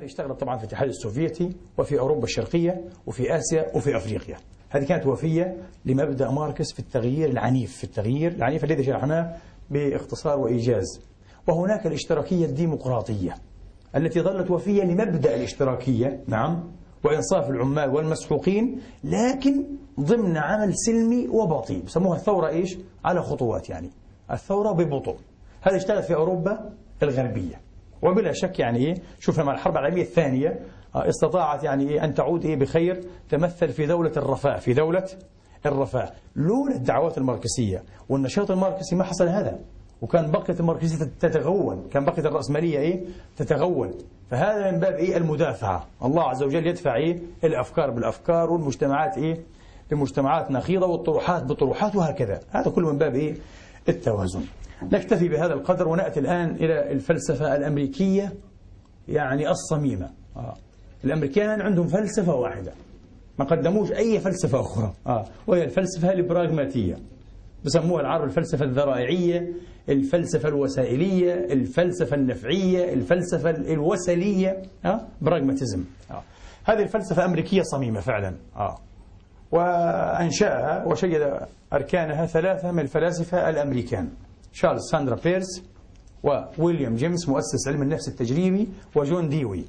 وهذه اشتغلت طبعا في الاتحاد السوفيتي وفي أوروبا الشرقية وفي آسيا وفي أفريقيا. هذه كانت وفية لمبدأ ماركس في التغيير العنيف في التغيير العنيف الذي شرحناه باختصار وإيجاز. وهناك الاشتراكية الديمقراطية التي ظلت وفية لمبدأ الاشتراكية نعم وإنصاف العمال والمسحوقين لكن ضمن عمل سلمي وبطيء سموها الثورة إيش؟ على خطوات يعني. الثورة ببطء. هذا اشتغل في أوروبا؟ الغربية. وبلا شك يعني إيه شوف لما الحرب العالمية الثانية آه، استطاعت يعني إيه أن تعود إيه بخير تمثل في دولة الرفاه في دولة الرفاه. لولا الدعوات الماركسية والنشاط الماركسي ما حصل هذا. وكان بقية الماركسية تتغول كان بقية الرأسمالية إيه تتغول فهذا من باب إيه المدافعة. الله عز وجل يدفع إيه الأفكار بالأفكار والمجتمعات إيه بمجتمعات نخيضة والطروحات بطروحات وهكذا. هذا كله من باب إيه التوازن. نكتفي بهذا القدر ونأتي الآن إلى الفلسفة الأمريكية يعني الصميمة آه. الأمريكان عندهم فلسفة واحدة ما قدموش أي فلسفة أخرى آه. وهي الفلسفة البراغماتية بسموها العرب الفلسفة الذرائعية الفلسفة الوسائلية الفلسفة النفعية الفلسفة الوسلية آه. براغماتيزم آه. هذه الفلسفة أمريكية صميمة فعلا آه. وأنشأها وشيد أركانها ثلاثة من الفلاسفة الأمريكان شارلز ساندرز بيرس وويليام جيمس مؤسس علم النفس التجريبي وجون ديوي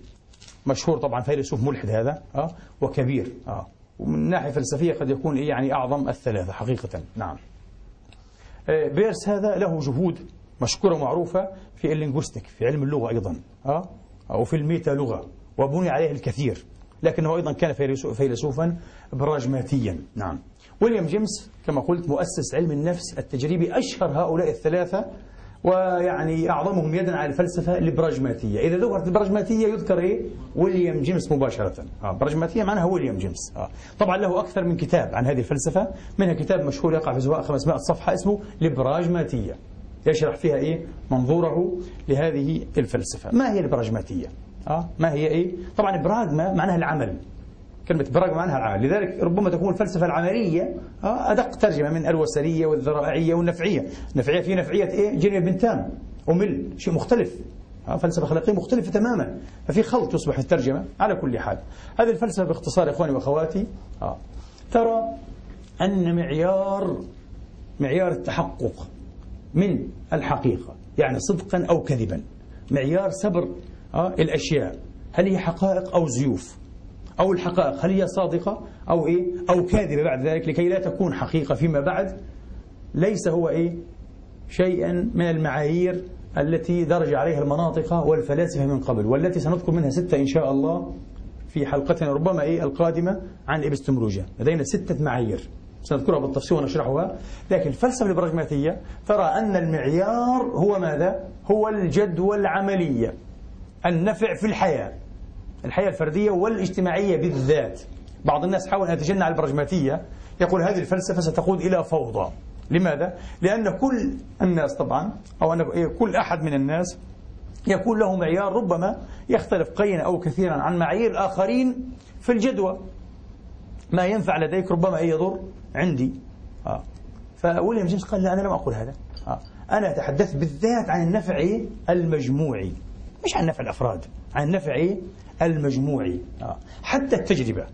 مشهور طبعا فيلسوف ملحد هذا آه وكبير آه. ومن ناحية فلسفية قد يكون إيه يعني أعظم الثلاثة حقيقة. نعم. آه بيرس هذا له جهود مشكورة ومعروفة في ال linguistic في علم اللغة أيضا آه وفي الميتا لغة وبني عليه الكثير لكنه أيضا كان فيلسوفا براجماتيا نعم. ويليام جيمس كما قلت مؤسس علم النفس التجريبي أشهر هؤلاء الثلاثة ويعني أعظمهم يدا على الفلسفة البراجماتية. إذا ذكرت البراجماتية يذكر إيه؟ ويليام جيمس مباشرة. آه براجماتية معناها ويليام جيمس. آه. طبعا له أكثر من كتاب عن هذه الفلسفة. منها كتاب مشهور يقع في سواء 500 صفحة اسمه البراجماتية. يشرح فيها إيه؟ منظوره لهذه الفلسفة. ما هي البراجماتية؟ آه ما هي إيه؟ طبعا براغما معناها العمل. كلمة براغما معناها العمل لذلك ربما تكون الفلسفة العملية آه أدق ترجمة من الوسرية والذرائعية والنفعية. النفعية في نفعية إيه؟ جيري بنتام ومل شيء مختلف. آه فلسفة خلقية مختلفة تماما. ففي خلط يصبح الترجمة على كل حال. هذه الفلسفة باختصار إخواني وأخواتي. آه ترى أن معيار معيار التحقق من الحقيقة يعني صدقا أو كذبا معيار سبر الأشياء. هل هي حقائق أو زيوف؟ أو الحقائق. هل هي صادقة أو إيه؟ أو كاذبة بعد ذلك لكي لا تكون حقيقة فيما بعد. ليس هو إيه؟ شيئا من المعايير التي درج عليها المناطق والفلاسفة من قبل والتي سنذكر منها ستة إن شاء الله في حلقتنا ربما إيه القادمة عن الإبستمولوجيا لدينا ستة معايير سنذكرها بالتفصيل ونشرحها. لكن الفلسفة البراغماتية ترى أن المعيار هو ماذا؟ هو الجدوى العملية النفع في الحياة. الحياة الفردية والاجتماعية بالذات. بعض الناس حاول أن يتجنى على البراجماتية. يقول هذه الفلسفة ستقود إلى فوضى. لماذا؟ لأن كل الناس طبعا أو أن كل أحد من الناس يكون له معيار ربما يختلف قليلا أو كثيرا عن معايير الآخرين في الجدوى. ما ينفع لديك ربما يضر عندي. آه. جيمس قال لا أنا لم أقول هذا. آه. أنا تحدثت بالذات عن النفع المجموعي مش عن نفع الأفراد. عن النفع المجموعي آه. حتى التجربة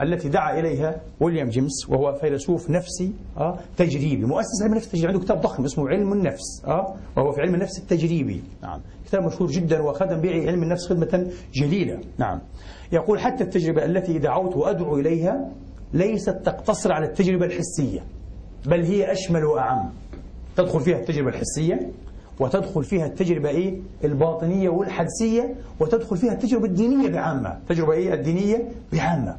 التي دعا إليها ويليام جيمس وهو فيلسوف نفسي آه تجريبي. مؤسس علم النفس التجريبي عنده كتاب ضخم اسمه علم النفس آه وهو في علم النفس التجريبي. نعم. كتاب مشهور جدا وخدم به علم النفس خدمة جليلة. نعم. يقول حتى التجربة التي دعوت وأدعو إليها ليست تقتصر على التجربة الحسية بل هي أشمل وأعم. تدخل فيها التجربة الحسية؟ وتدخل فيها التجربة إيه؟ الباطنية والحدسية وتدخل فيها التجربة الدينية بعامة. التجربة إيه؟ الدينية بعامة.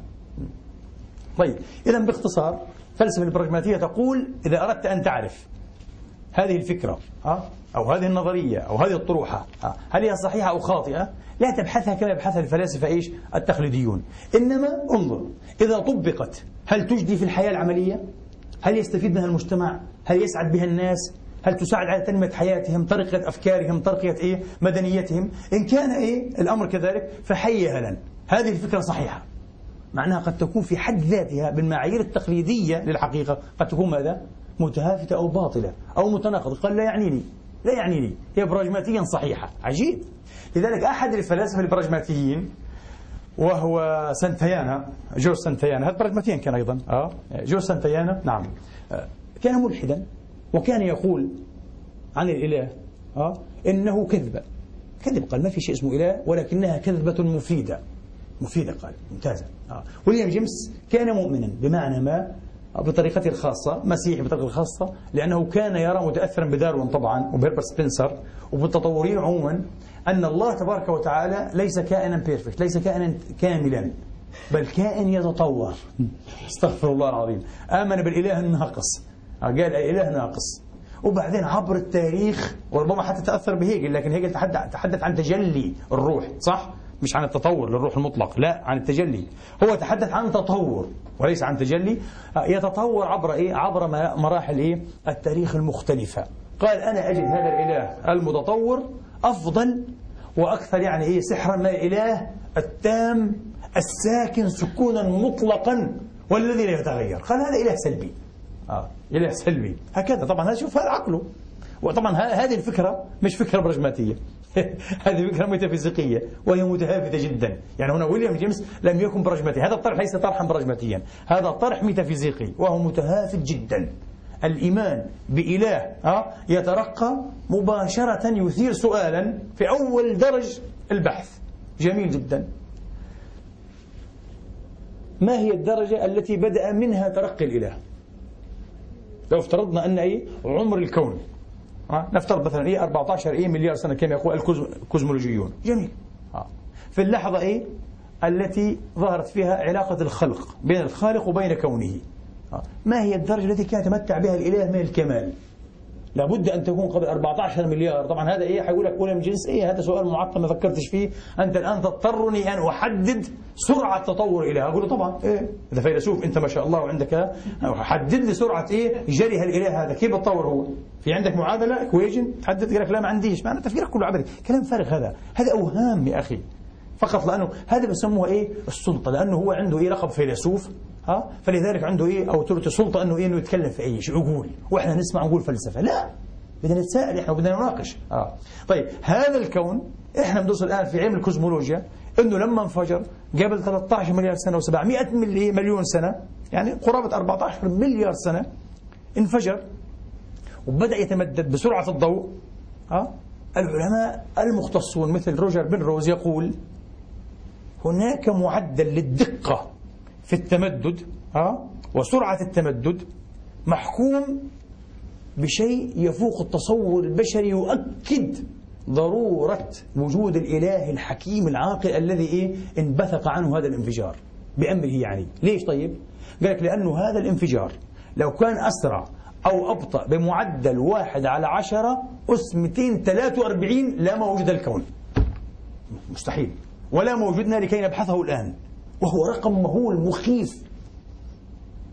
طيب إذا باختصار فلسفة البراغماتية تقول إذا أردت أن تعرف هذه الفكرة أو هذه النظرية أو هذه الطروحة هل هي صحيحة أو خاطئة؟ لا تبحثها كما يبحثها الفلاسفة إيش؟ التقليديون. إنما انظر إذا طبقت هل تجدي في الحياة العملية؟ هل يستفيد منها المجتمع؟ هل يسعد بها الناس؟ هل تساعد على تنمية حياتهم طريقة أفكارهم طريقة إيه؟ مدنيتهم. إن كان إيه؟ الأمر كذلك فحي أهلا هذه الفكرة صحيحة. معناها قد تكون في حد ذاتها بالمعايير التقليدية للحقيقة. قد تكون ماذا؟ متهافتة أو باطلة أو متناقضة. قال لا يعنيني. لا يعنيني. هي براجماتيا صحيحة. عجيب. لذلك أحد الفلاسفة البراجماتيين وهو سنتيانا جو سنتيانا هذا براجماتيا كان أيضا. آه. جو سنتيانا نعم. آه كان ملحدا. وكان يقول عن الإله آه إنه كذب. كذب قال ما في شيء اسمه إله ولكنها كذبة مفيدة. مفيدة قال ممتازة آه. ويليام جيمس كان مؤمنا بمعنى ما بطريقته الخاصة مسيحي بطريقته الخاصة لأنه كان يرى متأثرا بداروين طبعا وبهربرت سبنسر وبالتطورين عموما أن الله تبارك وتعالى ليس كائنا perfect ليس كائنا كاملا بل كائن يتطور. استغفر الله العظيم. آمن بالإله الناقص. قال الإله ناقص. وبعدين عبر التاريخ وربما حتى تأثر بهيجل لكن هيجل تحدث عن تجلي الروح صح؟ مش عن التطور للروح المطلق لا عن التجلي. هو تحدث عن تطور وليس عن تجلي. يتطور عبر إيه؟ عبر مراحل إيه؟ التاريخ المختلفة. قال أنا أجد هذا الإله المتطور أفضل وأكثر يعني إيه؟ سحرا من الإله التام الساكن سكونا مطلقا والذي لا يتغير. قال هذا إله سلبي. آه. إله سلبي هكذا. طبعا هذا شوف هذا عقله. وطبعا هذه الفكرة مش فكرة برجماتية هذه فكرة ميتافيزيقية وهي متهافته جدا. يعني هنا ويليام جيمس لم يكن برجماتي هذا الطرح ليس طرحا برجماتيا هذا طرح ميتافيزيقي وهو متهافت جدا. الإيمان بإله يترقى مباشرة يثير سؤالا في أول درج البحث. جميل جدا. ما هي الدرجة التي بدأ منها ترقي الإله؟ لو افترضنا أن أي عمر الكون نفترض مثلا إيه 14 إيه مليار سنة كما يقول الكوزمولوجيون. جميل. في اللحظة إيه التي ظهرت فيها علاقة الخلق بين الخالق وبين كونه. ما هي الدرجة التي كان يتمتع بها الإله من الكمال؟ لابد أن تكون قبل 14 مليار. طبعا هذا إيه؟ حيقول لك ولم جنس. إيه هذا سؤال معقد ما فكرتش فيه. أنت الآن تضطرني أن أحدد سرعة تطور إله أقول له طبعا. إيه إذا فيلسوف أنت ما شاء الله وعندك حدد لي سرعة إيه؟ جري هالإله هذا. كيف بتطور هو؟ في عندك معادلة؟ equation تحدد لك لا ما عنديش معنى تفكيرك كله عبثي؟ كلام فارغ هذا. هذا أوهام يا أخي. فقط لأنه هذا بسموه إيه؟ السلطة. لأنه هو عنده إيه؟ لقب فيلسوف. ها؟ فلذلك عنده إيه؟ authority سلطه أنه إيه؟ أنه يتكلم في أي شيء يقول وإحنا نسمع نقول فلسفة. لا. بدنا نتساءل إحنا وبدنا نناقش. آه. طيب هذا الكون إحنا بندرس الآن في علم الكوزمولوجيا إنه لما انفجر قبل 13 مليار سنة و700 مليون سنة يعني قرابة 14 مليار سنة انفجر وبدأ يتمدد بسرعة الضوء. آه. العلماء المختصون مثل روجر بن روز يقول هناك معدل للدقة. في التمدد ها وسرعة التمدد محكوم بشيء يفوق التصور البشري يؤكد ضرورة وجود الإله الحكيم العاقل الذي إيه؟ انبثق عنه هذا الانفجار. بأمره يعني. ليش طيب؟ قال لك لأنه هذا الانفجار لو كان أسرع أو أبطأ بمعدل واحد على عشرة أس 243 لما وجد الكون. مستحيل. ولا موجودنا لكي نبحثه الآن. وهو رقم مهول مخيف.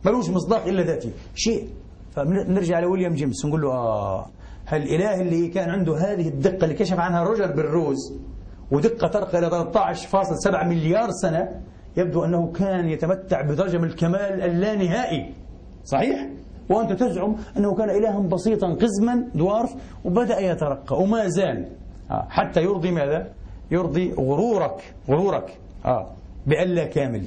ملوش مصداق إلا ذاتي شيء. فنرجع لويليام جيمس نقول له آه هالإله اللي كان عنده هذه الدقة اللي كشف عنها روجر بالروز ودقة ترقى إلى 13.7 مليار سنة يبدو أنه كان يتمتع بدرجة من الكمال اللانهائي. صحيح؟ وأنت تزعم أنه كان إلها بسيطا قزما دوارف وبدأ يترقى وما زال. آه حتى يرضي ماذا؟ يرضي غرورك غرورك. آه. بألا كامل.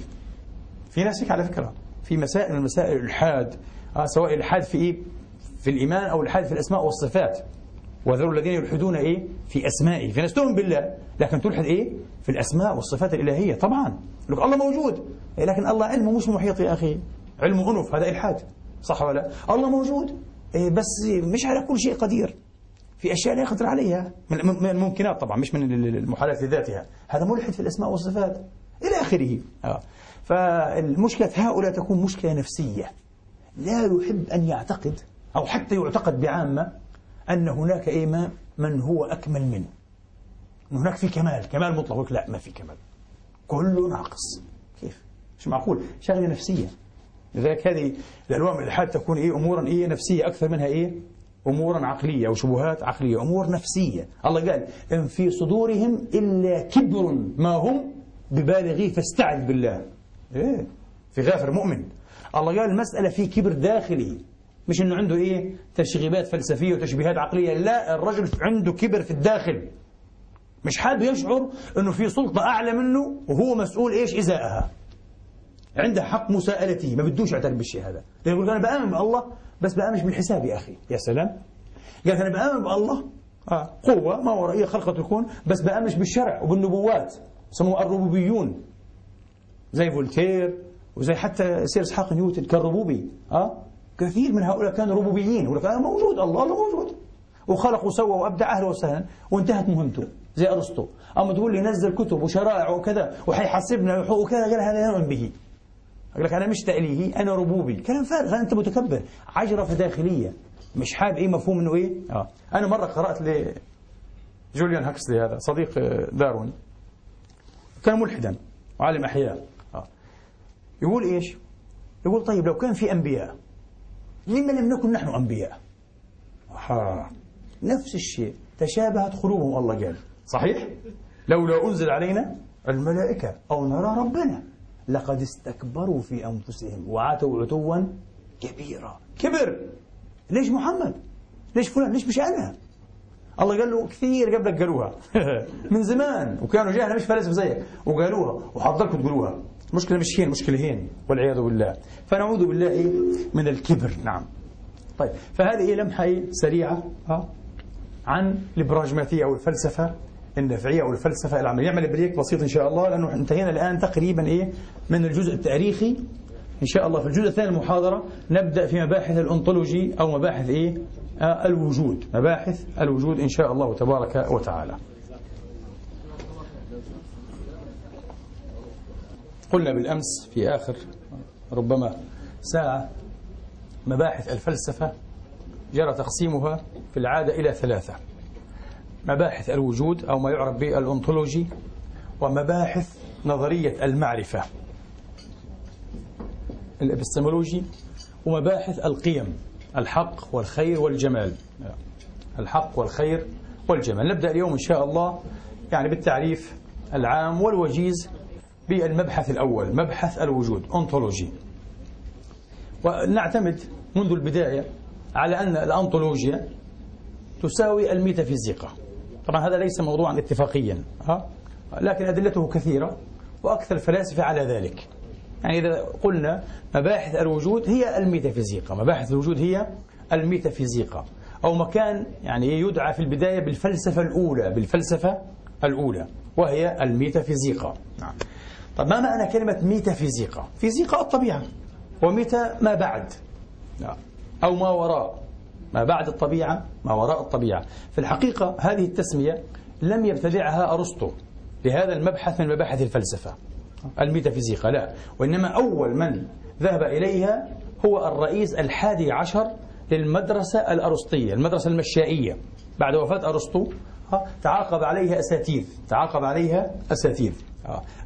في ناس على فكرة. في مسائل من مسائل الإلحاد. آه سواء الإلحاد في إيه؟ في الإيمان أو الإلحاد في الأسماء والصفات. وذروا الذين يلحدون إيه؟ في أسمائه. في ناس تؤمن بالله لكن تلحد إيه؟ في الأسماء والصفات الإلهية. طبعا. لك الله موجود. لكن الله علمه مش محيط يا أخي. علمه أنف هذا إلحاد. صح ولا الله موجود. إيه بس مش على كل شيء قدير. في أشياء لا يقدر عليها. من الممكنات طبعا مش من المحالات لذاتها هذا ملحد في الأسماء والصفات. إلى آخره. آه. فالمشكلة هؤلاء تكون مشكلة نفسية. لا يحب أن يعتقد أو حتى يعتقد بعامة أن هناك إيه من هو أكمل منه. هناك في كمال كمال مطلق. لا ما في كمال. كله ناقص. كيف؟ مش معقول. شغلة نفسية. لذلك هذه الألوان من الإلحاد تكون إيه أمورا إيه نفسية. أكثر منها إيه؟ أمورا عقلية أو شبهات عقلية. أمور نفسية. الله قال إن في صدورهم إلا كبر ما هم ببالغيه فاستعذ بالله. إيه؟ في غافر مؤمن. الله قال المسألة في كبر داخلي. مش إنه عنده إيه؟ تشغيبات فلسفية وتشبيهات عقلية. لا الرجل عنده كبر في الداخل. مش حابب يشعر إنه في سلطة أعلى منه وهو مسؤول إيش؟ إزاءها. عنده حق مساءلته. ما بدوش يعترف بالشيء هذا. يقول أنا بآمن بالله بس بآمنش بالحساب يا أخي. يا سلام. قال أنا بآمن بالله. آه. قوة ما ورائيه خلقه الكون بس بآمنش بالشرع وبالنبوات. سموه الربوبيون. زي فولتير وزي حتى سير إسحاق نيوتن كان ربوبي آه كثير من هؤلاء كانوا ربوبيين يقول لك موجود. الله الله موجود. وخلق وسوى وأبدع أهله وسهلا وانتهت مهمته زي أرسطو. أما تقول لي نزل كتب وشرائع وكذا وحيحاسبنا وكذا قال هذا يؤمن به. يقول لك أنا مش تأليهي أنا ربوبي. كلام فارغ أنت متكبر. عجرفه داخلية. مش حابب إيه مفهوم إنه إيه؟ آه. أنا مرة قرأت ل جوليان هاكسلي هذا صديق داروين. كان ملحدا وعالم أحياء. آه. يقول إيش؟ يقول طيب لو كان في أنبياء لما لم نكن نحن أنبياء. ها نفس الشيء تشابهت قلوبهم الله قال. صحيح؟ لولا أنزل علينا الملائكة أو نرى ربنا لقد استكبروا في أنفسهم وعاتوا عتوا كبيرا. كبر! ليش محمد؟ ليش فلان؟ ليش مش أنا؟ الله قال له كثير قبلك قالوها. من زمان. وكانوا جاهلة مش فلاسفة زيك وقالوها. وحضركم تقولوها. المشكلة مش هين مشكلة هين. والعياذ بالله. فنعوذ بالله من الكبر. نعم. طيب. فهذه إيه لمحة إيه سريعة عن البراجماتية أو الفلسفة النفعية أو الفلسفة العملية. نعمل بريك بسيط إن شاء الله لأنه انتهينا الآن تقريبا إيه من الجزء التاريخي. إن شاء الله في الجزء الثاني المحاضرة نبدأ في مباحث الأنطولوجي أو مباحث إيه الوجود مباحث الوجود إن شاء الله تبارك وتعالى. قلنا بالأمس في آخر ربما ساعة مباحث الفلسفة جرى تقسيمها في العادة إلى ثلاثة. مباحث الوجود أو ما يعرف بالأنطولوجي ومباحث نظرية المعرفة. الإبستمولوجي ومباحث القيم. الحق والخير والجمال. الحق والخير والجمال. نبدأ اليوم إن شاء الله يعني بالتعريف العام والوجيز بالمبحث الأول مبحث الوجود أنطولوجي ونعتمد منذ البداية على أن الأنطولوجيا تساوي الميتافيزيقا. طبعا هذا ليس موضوعا اتفاقيا ها؟ لكن أدلته كثيرة وأكثر الفلاسفة على ذلك. يعني إذا قلنا مباحث الوجود هي الميتافيزيقا. مباحث الوجود هي الميتافيزيقا. أو مكان يعني يدعى في البداية بالفلسفة الأولى بالفلسفة الأولى وهي الميتافيزيقا. نعم. طب ما معنى كلمة ميتافيزيقا؟ فيزيقا الطبيعة. وميتا ما بعد. نعم. أو ما وراء. ما بعد الطبيعة ما وراء الطبيعة. في الحقيقة هذه التسمية لم يبتدعها أرسطو لهذا المبحث من مباحث الفلسفة. الميتافيزيقا لا. وإنما أول من ذهب إليها هو الرئيس الحادي عشر للمدرسة الأرسطية المدرسة المشائية بعد وفاة أرسطو تعاقب عليها أساتيذ تعاقب عليها أساتيذ.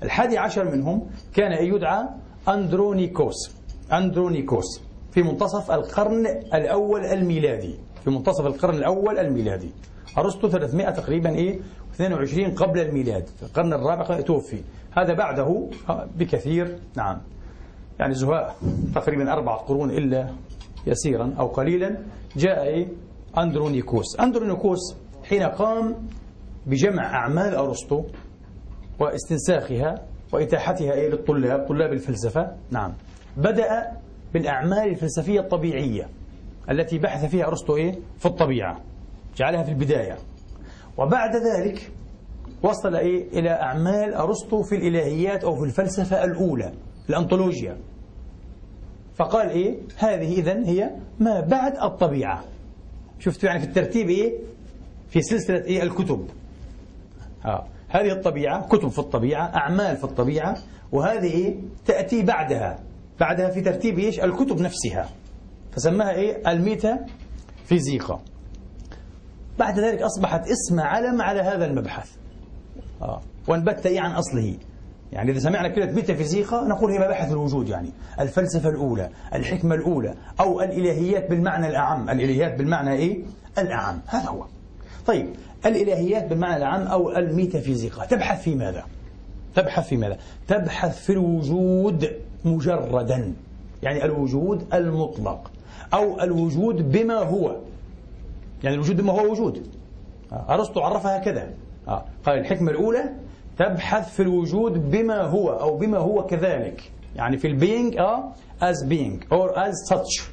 الحادي عشر منهم كان يدعى أندرونيكوس أندرونيكوس في منتصف القرن الأول الميلادي في منتصف القرن الأول الميلادي. أرسطو 300 تقريبا إيه؟ 22 قبل الميلاد في القرن الرابع توفي. هذا بعده بكثير. نعم. يعني زهاء تقريبا أربعة قرون إلا يسيرا أو قليلا جاء أندرونيكوس. أندرونيكوس حين قام بجمع أعمال أرسطو واستنساخها وإتاحتها للطلاب طلاب الفلسفة. نعم. بدأ بالأعمال الفلسفية الطبيعية التي بحث فيها أرسطو إيه؟ في الطبيعة. جعلها في البداية. وبعد ذلك وصل إيه؟ إلى أعمال أرسطو في الإلهيات أو في الفلسفة الأولى الأنطولوجيا. فقال إيه؟ هذه إذن هي ما بعد الطبيعة. شفتوا يعني في الترتيب إيه؟ في سلسلة إيه؟ الكتب. آه. هذه الطبيعة كتب في الطبيعة أعمال في الطبيعة وهذه إيه؟ تأتي بعدها. بعدها في ترتيب إيش؟ الكتب نفسها. فسماها إيه؟ الميتا فيزيقا بعد ذلك أصبحت اسم علم على هذا المبحث. آه. وانبت عن أصله. يعني إذا سمعنا كلمة ميتافيزيقا نقول هي مباحث الوجود يعني. الفلسفة الأولى الحكمة الأولى أو الإلهيات بالمعنى الأعم. الإلهيات بالمعنى إيه؟ الأعم. هذا هو. طيب الإلهيات بالمعنى الأعم أو الميتافيزيقا تبحث في ماذا؟ تبحث في ماذا؟ تبحث في الوجود مجردا. يعني الوجود المطلق أو الوجود بما هو. يعني الوجود بما هو وجود. آه، أرسطو عرفها هكذا آه، قال الحكمة الأولى تبحث في الوجود بما هو أو بما هو كذلك. يعني في البينج آه as being or as such.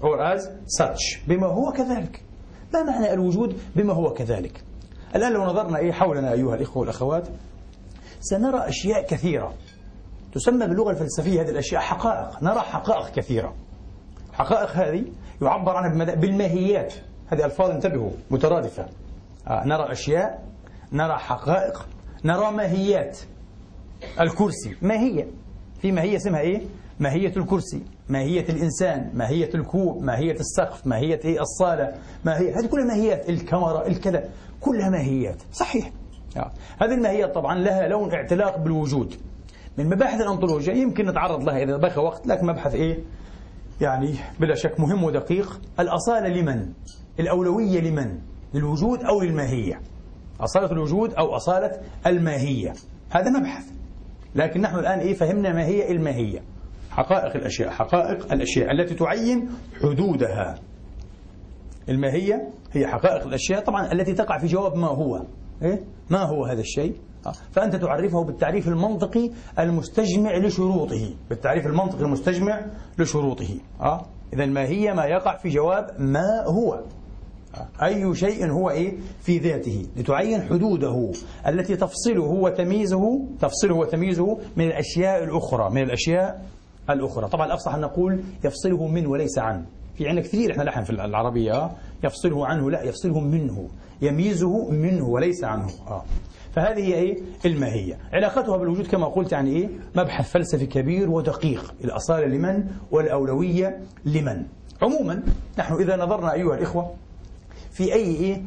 Or as such. بما هو كذلك. ما معنى الوجود بما هو كذلك. الآن لو نظرنا إيه حولنا أيها الإخوة والأخوات سنرى أشياء كثيرة. تسمى باللغة الفلسفية هذه الأشياء حقائق. نرى حقائق كثيرة. حقائق هذه يعبر عنها بالماهيات. هذه ألفاظ انتبهوا مترادفة. آه نرى أشياء نرى حقائق نرى ماهيات. الكرسي ماهية. في ماهية اسمها إيه؟ ماهية الكرسي ماهية الإنسان ماهية الكوب ماهية السقف ماهية إيه؟ الصالة. ماهية هذه كلها ماهيات. الكاميرا الكذا كلها ماهيات. صحيح. آه. هذه الماهيات طبعا لها لون اعتلاق بالوجود. من مباحث الأنطولوجيا يمكن نتعرض لها إذا بقى وقت لكن مبحث إيه؟ يعني بلا شك مهم ودقيق. الأصالة لمن؟ الأولوية لمن؟ للوجود أو للماهية؟ أصالة الوجود أو أصالة الماهية؟ هذا مبحث. لكن نحن الآن إيه فهمنا ما هي الماهية. حقائق الأشياء حقائق الأشياء التي تعين حدودها. الماهية هي حقائق الأشياء طبعا التي تقع في جواب ما هو. إيه؟ ما هو هذا الشيء؟ آه. فأنت تعرفه بالتعريف المنطقي المستجمع لشروطه. بالتعريف المنطقي المستجمع لشروطه. آه؟ إذا ما هي ما يقع في جواب ما هو. أي شيء هو إيه؟ في ذاته. لتعين حدوده التي تفصله وتمييزه تفصله وتمييزه من الأشياء الأخرى من الأشياء الأخرى. طبعا الأفصح أن نقول يفصله من وليس عن في عندنا كثير إحنا لحن في العربية. يفصله عنه لا يفصله منه. يميزه منه وليس عنه. آه. فهذه هي إيه؟ الماهية. علاقتها بالوجود كما قلت يعني إيه؟ مبحث فلسفي كبير ودقيق. الأصالة لمن والأولوية لمن. عموما نحن إذا نظرنا أيها الإخوة في أي إيه؟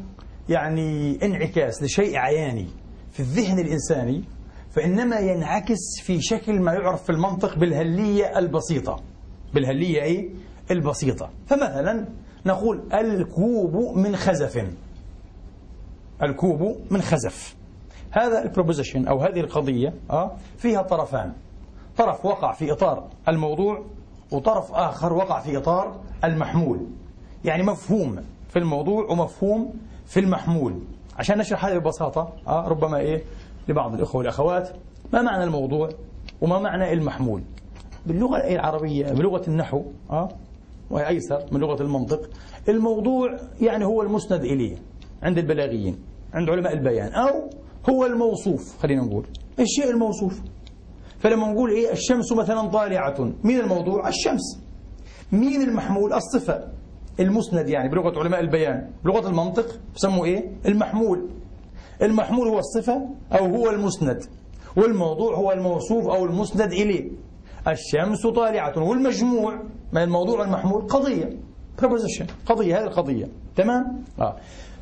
يعني انعكاس لشيء عياني في الذهن الإنساني فإنما ينعكس في شكل ما يعرف في المنطق بالهلية البسيطة. بالهلية إيه؟ البسيطة. فمثلا نقول الكوب من خزف. الكوب من خزف. هذا البروبوزيشن أو هذه القضية آه فيها طرفان. طرف وقع في إطار الموضوع وطرف آخر وقع في إطار المحمول. يعني مفهوم. في الموضوع ومفهوم في المحمول. عشان نشرح هذه ببساطة آه ربما إيه لبعض الإخوة والأخوات ما معنى الموضوع وما معنى المحمول؟ باللغة العربية؟ بلغة النحو آه وهي أيسر من لغة المنطق. الموضوع يعني هو المسند إليه عند البلاغيين عند علماء البيان أو هو الموصوف خلينا نقول. الشيء الموصوف. فلما نقول إيه الشمس مثلا طالعة مين الموضوع الشمس مين المحمول الصفة. المسند يعني بلغة علماء البيان. بلغة المنطق بسموه إيه؟ المحمول. المحمول هو الصفة أو هو المسند. والموضوع هو الموصوف أو المسند إليه. الشمس طالعة والمجموع. ما الموضوع المحمول؟ قضية. قضية هذه القضية. تمام؟ آه.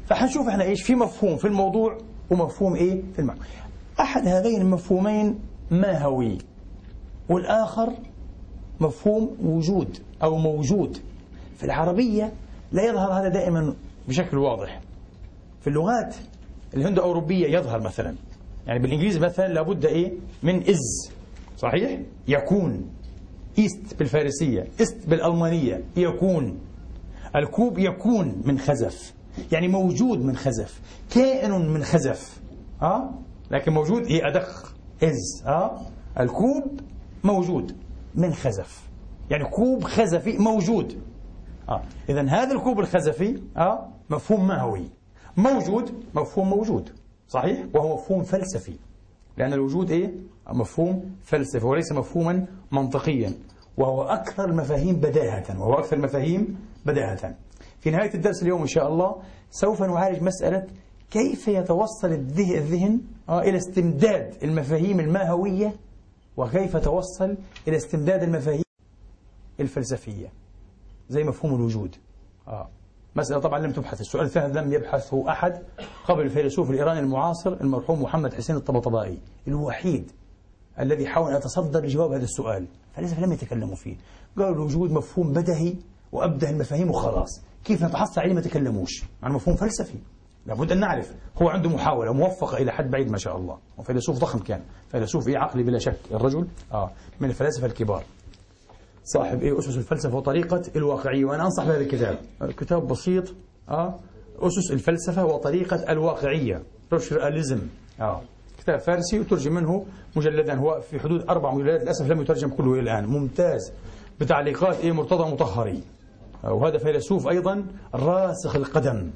فحنشوف إحنا إيش في مفهوم في الموضوع ومفهوم إيه في المعنى. أحد هذين المفهومين ماهوي والآخر مفهوم وجود أو موجود. في العربية لا يظهر هذا دائما بشكل واضح. في اللغات الهند أوروبية يظهر مثلا. يعني بالإنجليزي مثلا لابد إيه؟ من is. صحيح؟ يكون. است بالفارسية ist بالألمانية يكون. الكوب يكون من خزف. يعني موجود من خزف. كائن من خزف. أه؟ لكن موجود إيه؟ أدق. is. أه؟ الكوب موجود من خزف. يعني كوب خزفي موجود. آه. إذا هذا الكوب الخزفي آه مفهوم ماهوي. موجود مفهوم موجود صحيح؟ وهو مفهوم فلسفي. لأن الوجود إيه؟ مفهوم فلسفي وليس مفهوما منطقيا. وهو أكثر المفاهيم بداهة وهو أكثر المفاهيم بداهة. في نهاية الدرس اليوم إن شاء الله سوف نعالج مسألة كيف يتوصل الذهن آه، إلى استمداد المفاهيم الماهوية وكيف توصل إلى استمداد المفاهيم الفلسفية. زي مفهوم الوجود. آه. مسألة طبعا لم تبحث. السؤال الثاني لم يبحثه أحد قبل الفيلسوف الإيراني المعاصر المرحوم محمد حسين الطبطبائي الوحيد الذي حاول أن يتصدر لجواب هذا السؤال. فلسه لم يتكلموا فيه. قالوا الوجود مفهوم بدهي وأبده المفاهيم وخلاص. كيف نتحصل عليه ما تكلموش؟ عن مفهوم فلسفي. لابد أن نعرف. هو عنده محاولة موفقة إلى حد بعيد ما شاء الله. وفيلسوف ضخم كان. فيلسوف عقلي بلا شك الرجل آه من الفلاسفة الكبار. صاحب إيه أسس الفلسفة وطريقة الواقعية. وأنا أنصح بهذا الكتاب. كتاب بسيط آه أسس الفلسفة وطريقة الواقعية. روشراليزم آه كتاب فارسي وترجم منه مجلدا. هو في حدود أربع مجلدات للأسف لم يترجم كله إلى الآن. ممتاز. بتعليقات إيه مرتضى مطهري. وهذا فيلسوف أيضا راسخ القدم.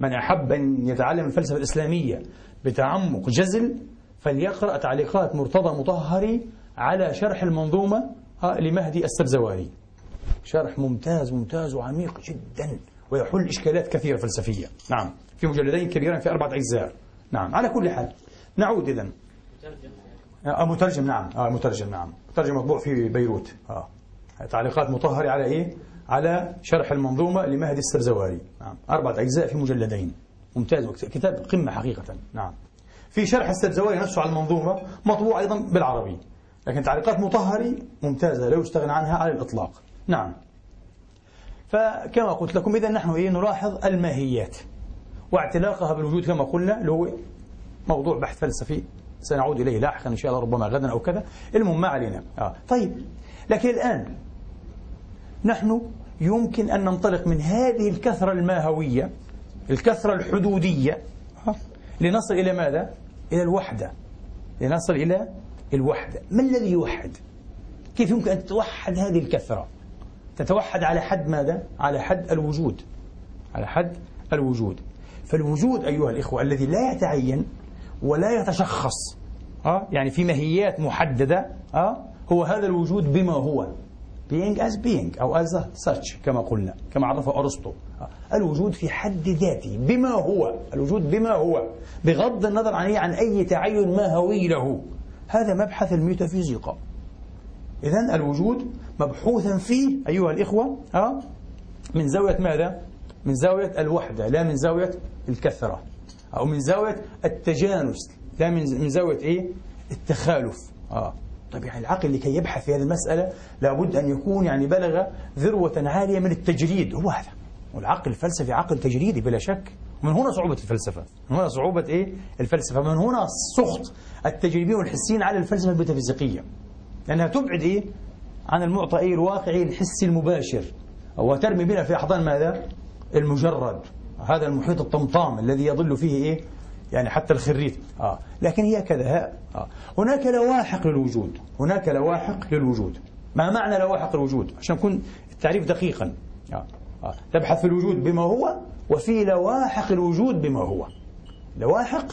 من أحب أن يتعلم الفلسفة الإسلامية بتعمق جزل فليقرأ تعليقات مرتضى مطهري على شرح المنظومة لمهدي السبزواري شرح ممتاز ممتاز وعميق جدا ويحل إشكالات كثيرة فلسفية. نعم. في مجلدين كبيرين في أربعة أجزاء. نعم. على كل حال نعود إذن. آه مترجم نعم. آه مترجم نعم. مترجم مطبوع في بيروت. آه. تعليقات مطهرة على إيه؟ على شرح المنظومة لمهدي السرزواري نعم. أربعة أجزاء في مجلدين. ممتاز كتاب قمة حقيقة. نعم. في شرح السرزواري نفسه على المنظومة مطبوع أيضا بالعربي. لكن تعليقات مطهري ممتازة لا يستغنى عنها على الإطلاق. نعم. فكما قلت لكم إذا نحن إيه نلاحظ الماهيات واعتلاقها بالوجود كما قلنا اللي هو موضوع بحث فلسفي سنعود إليه لاحقا إن شاء الله ربما غدا أو كذا. المهم ما علينا. آه. طيب. لكن الآن نحن يمكن أن ننطلق من هذه الكثرة الماهوية الكثرة الحدودية لنصل إلى ماذا؟ إلى الوحدة. لنصل إلى الوحدة ما الذي يوحد؟ كيف يمكن أن تتوحد هذه الكثرة؟ تتوحد على حد ماذا؟ على حد الوجود على حد الوجود فالوجود أيها الإخوة الذي لا يتعين ولا يتشخص أه؟ يعني في ماهيات محددة أه؟ هو هذا الوجود بما هو being as being أو as such كما قلنا كما عرفه أرسطو الوجود في حد ذاته بما هو الوجود بما هو بغض النظر عن عن أي تعين ماهوي له هذا مبحث الميتافيزيقا إذا الوجود مبحوثا فيه أيها الإخوة من زاوية ماذا؟ من زاوية الوحدة لا من زاوية الكثرة أو من زاوية التجانس لا من زاوية إيه؟ التخالف آه. طيب يعني العقل لكي يبحث في هذه المسألة لابد أن يكون يعني بلغ ذروة عالية من التجريد هو هذا والعقل الفلسفي عقل تجريدي بلا شك ومن هنا صعوبة الفلسفة من هنا صعوبة إيه؟ الفلسفة من هنا سخط التجريبيين والحسيين على الفلسفة الميتافيزيقية لأنها تبعد إيه؟ عن المعطى إيه الواقعي الحسي المباشر وترمي بنا في أحضان ماذا؟ المجرد هذا المحيط الطمطام الذي يظل فيه إيه؟ يعني حتى الخريف آه. لكن هي كذا آه. هناك لواحق للوجود هناك لواحق للوجود ما معنى لواحق الوجود عشان نكون التعريف دقيقا آه. تبحث في الوجود بما هو وفي لواحق الوجود بما هو. لواحق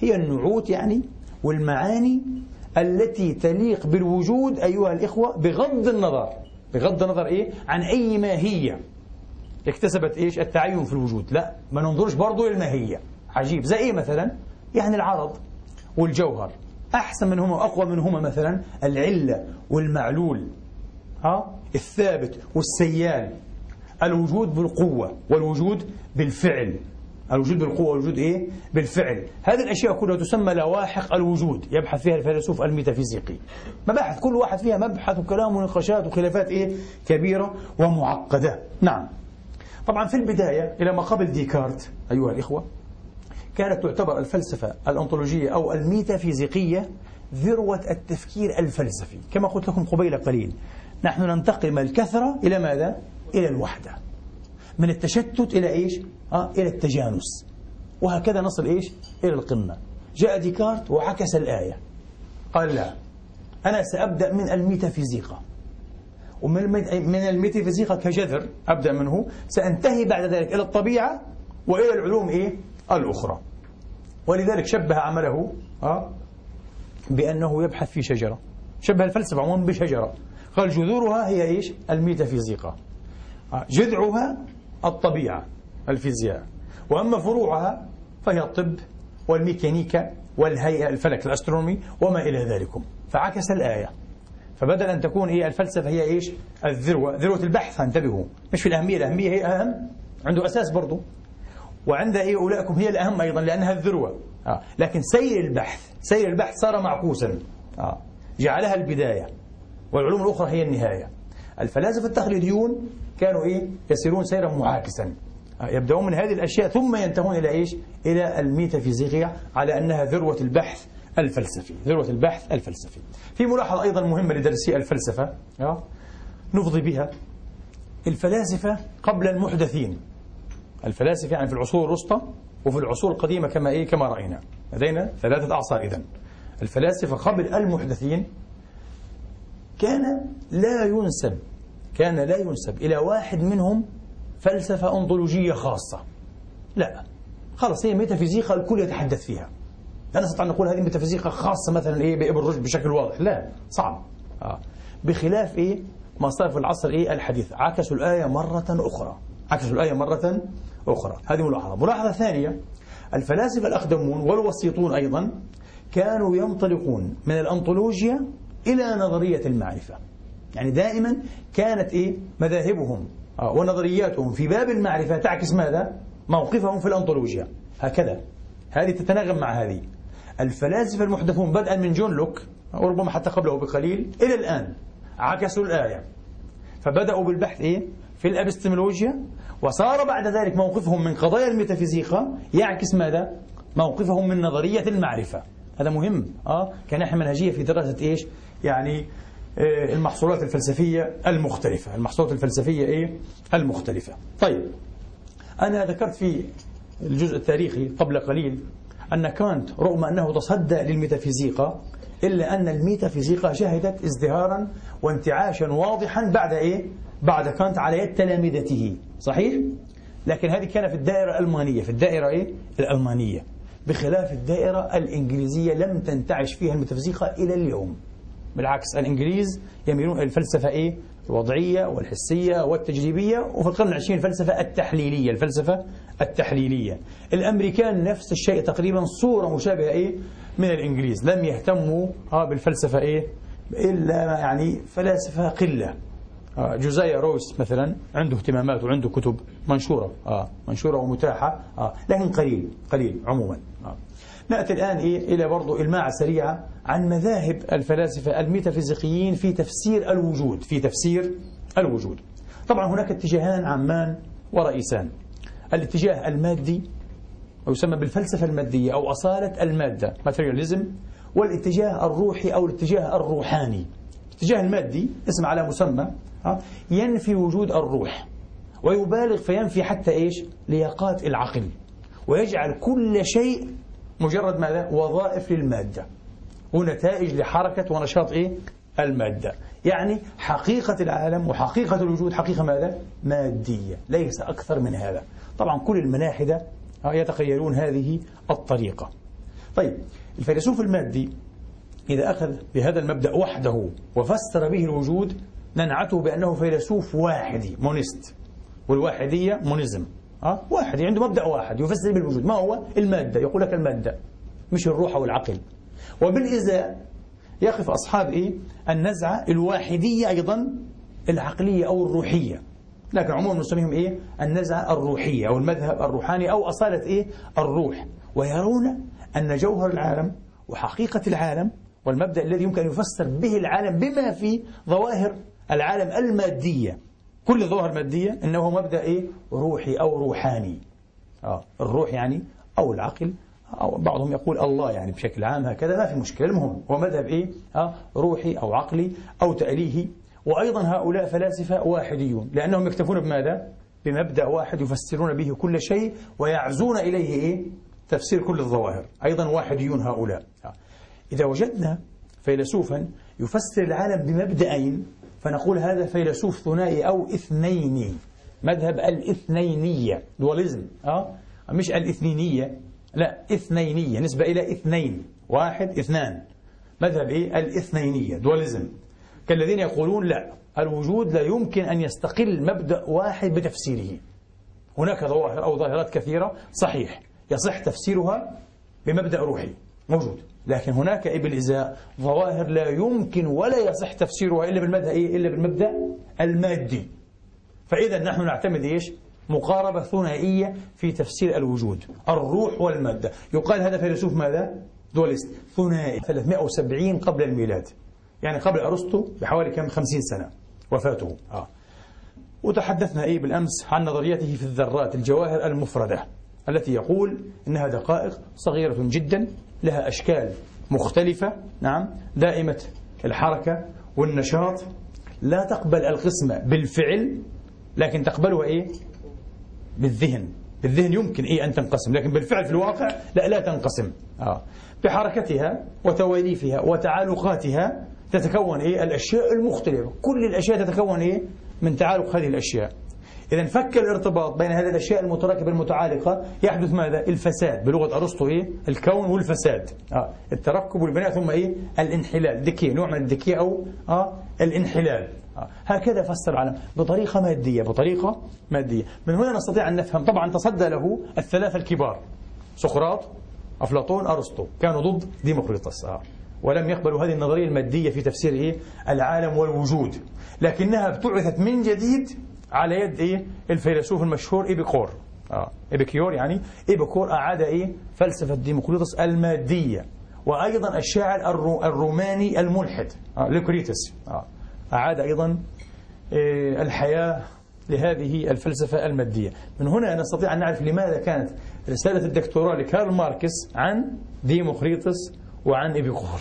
هي النعوت يعني والمعاني التي تليق بالوجود أيها الإخوة بغض النظر. بغض النظر إيه؟ عن أي ماهية. اكتسبت إيش؟ التعين في الوجود. لا ما ننظرش برضو للماهية عجيب. زي إيه مثلا؟ يعني العرض والجوهر. أحسن منهما وأقوى منهما مثلا العلة والمعلول. ها؟ الثابت والسيال. الوجود بالقوة والوجود بالفعل. الوجود بالقوة والوجود إيه؟ بالفعل. هذه الأشياء كلها تسمى لواحق الوجود. يبحث فيها الفيلسوف الميتافيزيقي. مباحث كل واحد فيها مبحث وكلام ونقاشات وخلافات إيه؟ كبيرة ومعقدة. نعم. طبعا في البداية إلى ما قبل ديكارت أيها الإخوة كانت تعتبر الفلسفة الأنطولوجية أو الميتافيزيقية ذروة التفكير الفلسفي. كما قلت لكم قبيل قليل. نحن ننتقل الكثرة إلى ماذا؟ إلى الوحدة. من التشتت إلى إيش؟ آه إلى التجانس. وهكذا نصل إيش؟ إلى القمة. جاء ديكارت وعكس الآية. قال لا أنا سأبدأ من الميتافيزيقا. ومن من الميتافيزيقا كجذر أبدأ منه. سأنتهي بعد ذلك إلى الطبيعة وإلى العلوم إيه؟ الأخرى. ولذلك شبه عمله آه بأنه يبحث في شجرة. شبه الفلسفة عموما بشجرة. قال جذورها هي إيش؟ الميتافيزيقا. جذعها الطبيعة الفيزياء. وأما فروعها فهي الطب والميكانيكا والهيئة الفلك الأسترونومي وما إلى ذلكم. فعكس الآية. فبدل أن تكون هي الفلسفة هي إيش؟ الذروة ذروة البحث. انتبهوا. مش في الأهمية الأهمية هي أهم. عنده أساس برضو. وعند إيه أولئكم هي الأهم أيضا لأنها الذروة. آه. لكن سير البحث سير البحث صار معكوسا. آه. جعلها البداية. والعلوم الأخرى هي النهاية. الفلاسفة التقليديون كانوا إيه؟ يسيرون سيرا معاكسا. يبدأون من هذه الأشياء ثم ينتهون إلى إيش؟ إلى الميتافيزيقية على أنها ذروة البحث الفلسفي ذروة البحث الفلسفي. في ملاحظة أيضا مهمة لدرسي الفلسفة. نفضي بها. الفلاسفة قبل المحدثين الفلاسفة يعني في العصور الوسطى وفي العصور القديمة كما إيه؟ كما رأينا. لدينا ثلاثة أعصار إذن. الفلاسفة قبل المحدثين كان لا ينسب كان لا ينسب إلى واحد منهم فلسفة أنطولوجية خاصة. لا. خلاص هي ميتافيزيقا الكل يتحدث فيها. لا نستطيع أن نقول هذه ميتافيزيقا خاصة مثلا إيه بإبن رشد بشكل واضح. لا صعب. آه. بخلاف إيه؟ ما صار في العصر إيه؟ الحديث. عكسوا الآية مرة أخرى. عكسوا الآية مرة أخرى. هذه ملاحظة. ملاحظة ثانية. الفلاسفة الأقدمون والوسيطون أيضا كانوا ينطلقون من الأنطولوجيا إلى نظرية المعرفة. يعني دائما كانت إيه مذاهبهم آه، ونظرياتهم في باب المعرفة تعكس ماذا؟ موقفهم في الأنطولوجيا هكذا هذه تتناغم مع هذه الفلاسفة المحدثون بدءا من جون لوك وربما حتى قبله بقليل إلى الآن عكسوا الآية فبدأوا بالبحث إيه؟ في الأبستمولوجيا وصار بعد ذلك موقفهم من قضايا الميتافيزيقا يعكس ماذا؟ موقفهم من نظرية المعرفة هذا مهم آه كناحية منهجية في دراسة إيش؟ يعني المحصولات الفلسفية المختلفة المحصولات الفلسفية إيه؟ المختلفة طيب أنا ذكرت في الجزء التاريخي قبل قليل أن كانت رغم أنه تصدى للميتافيزيقا إلا أن الميتافيزيقا شهدت ازدهارا وانتعاشا واضحا بعد إيه؟ بعد كانت على يد تلامذته صحيح؟ لكن هذه كان في الدائرة الألمانية في الدائرة إيه؟ الألمانية بخلاف الدائرة الإنجليزية لم تنتعش فيها الميتافيزيقا إلى اليوم بالعكس الإنجليز يميلون إلى الفلسفة إيه؟ الوضعية والحسية والتجريبية وفي القرن العشرين الفلسفة التحليلية الفلسفة التحليلية الأمريكان نفس الشيء تقريبا صورة مشابهة إيه؟ من الإنجليز لم يهتموا آه بالفلسفة إيه؟ إلا يعني فلاسفة قلة آه جوزايا رويس مثلا عنده اهتمامات وعنده كتب منشورة آه منشورة ومتاحة آه لكن قليل قليل عموما آه نأتي الآن إيه إلى برضو إلماع سريعة عن مذاهب الفلاسفة الميتافيزيقيين في تفسير الوجود في تفسير الوجود. طبعا هناك اتجاهان عامان ورئيسان. الاتجاه المادي ويسمى بالفلسفة المادية أو أصالة المادة ماترياليزم والاتجاه الروحي أو الاتجاه الروحاني. الاتجاه المادي اسم على مسمى ينفي وجود الروح ويبالغ فينفي حتى إيش؟ لياقات العقل ويجعل كل شيء مجرد ماذا؟ وظائف للمادة. ونتائج لحركة ونشاط إيه؟ المادة. يعني حقيقة العالم وحقيقة الوجود حقيقة ماذا؟ مادية ليس أكثر من هذا. طبعا كل الملاحدة يتخيلون هذه الطريقة. طيب الفيلسوف المادي إذا أخذ بهذا المبدأ وحده وفسر به الوجود ننعته بأنه فيلسوف واحدي monist. والواحدية monism. أه؟ واحد عنده مبدأ واحد يفسر بالوجود. ما هو؟ المادة. يقول لك المادة مش الروح أو العقل وبالإزاء يقف أصحاب إيه؟ النزعة الواحدية أيضا العقلية أو الروحية لكن عموما نسميهم إيه؟ النزعة الروحية أو المذهب الروحاني أو أصالة إيه؟ الروح ويرون أن جوهر العالم وحقيقة العالم والمبدأ الذي يمكن أن يفسر به العالم بما في ظواهر العالم المادية كل ظواهر مادية إنه مبدأ إيه؟ روحي أو روحاني آه الروح يعني أو العقل أو بعضهم يقول الله يعني بشكل عام هكذا ما في مشكلة المهم هو مذهب إيه؟ آه روحي أو عقلي أو تأليهي وأيضا هؤلاء فلاسفة واحديون لأنهم يكتفون بماذا؟ بمبدأ واحد يفسرون به كل شيء ويعزون إليه إيه؟ تفسير كل الظواهر أيضا واحديون هؤلاء إذا وجدنا فيلسوفا يفسر العالم بمبدأين فنقول هذا فيلسوف ثنائي أو إثنيني مذهب الاثنينية دواليزم أه؟ مش الاثنينية لا اثنينية نسبة إلى اثنين واحد اثنان مذهب إيه؟ الاثنينية دواليزم كالذين يقولون لا الوجود لا يمكن أن يستقل مبدأ واحد بتفسيره هناك ظواهر أو ظاهرات كثيرة صحيح يصح تفسيرها بمبدأ روحي موجود لكن هناك بالإزاء ظواهر لا يمكن ولا يصح تفسيرها إلا بالمبدأ إيه؟ إلا بالمبدأ المادي فإذا نحن نعتمد إيش مقاربة ثنائية في تفسير الوجود الروح والمادة. يقال هذا فيلسوف ماذا؟ دولست ثنائي. 370 قبل الميلاد. يعني قبل أرسطو بحوالي كم؟ 50 سنة. وفاته. آه. وتحدثنا إيه بالأمس عن نظريته في الذرات الجواهر المفردة التي يقول إنها دقائق صغيرة جدا لها أشكال مختلفة نعم دائمة الحركة والنشاط. لا تقبل القسمة بالفعل لكن تقبلها إيه؟ بالذهن. بالذهن يمكن إيه أن تنقسم لكن بالفعل في الواقع لا لا تنقسم. آه. بحركتها وتواليفها وتعالقاتها تتكون إيه الأشياء المختلفة. كل الأشياء تتكون إيه من تعالق هذه الأشياء. إذا فك الارتباط بين هذه الأشياء المتراكبة المتعالقة يحدث ماذا؟ الفساد بلغة أرسطو إيه؟ الكون والفساد آه. التركب والبناء ثم إيه؟ الانحلال دكية نوع من الدكية أو آه الانحلال آه. هكذا فسر العالم بطريقة مادية بطريقة مادية من هنا نستطيع أن نفهم طبعا تصدى له الثلاثة الكبار سقراط أفلاطون أرسطو كانوا ضد ديمقريطس آه. ولم يقبلوا هذه النظرية المادية في تفسير إيه؟ العالم والوجود لكنها ابتعثت من جديد على يد إيه؟ الفيلسوف المشهور إيبيكور آه. Epicure يعني إيبيكور أعاد إيه؟ فلسفة ديمقريطس المادية وأيضا الشاعر الرو الروماني الملحد آه. لوكريتس آه. أعاد أيضا إيه الحياة لهذه الفلسفة المادية من هنا نستطيع أن نعرف لماذا كانت رسالة الدكتوراه لكارل ماركس عن ديمقريطس وعن إبيقور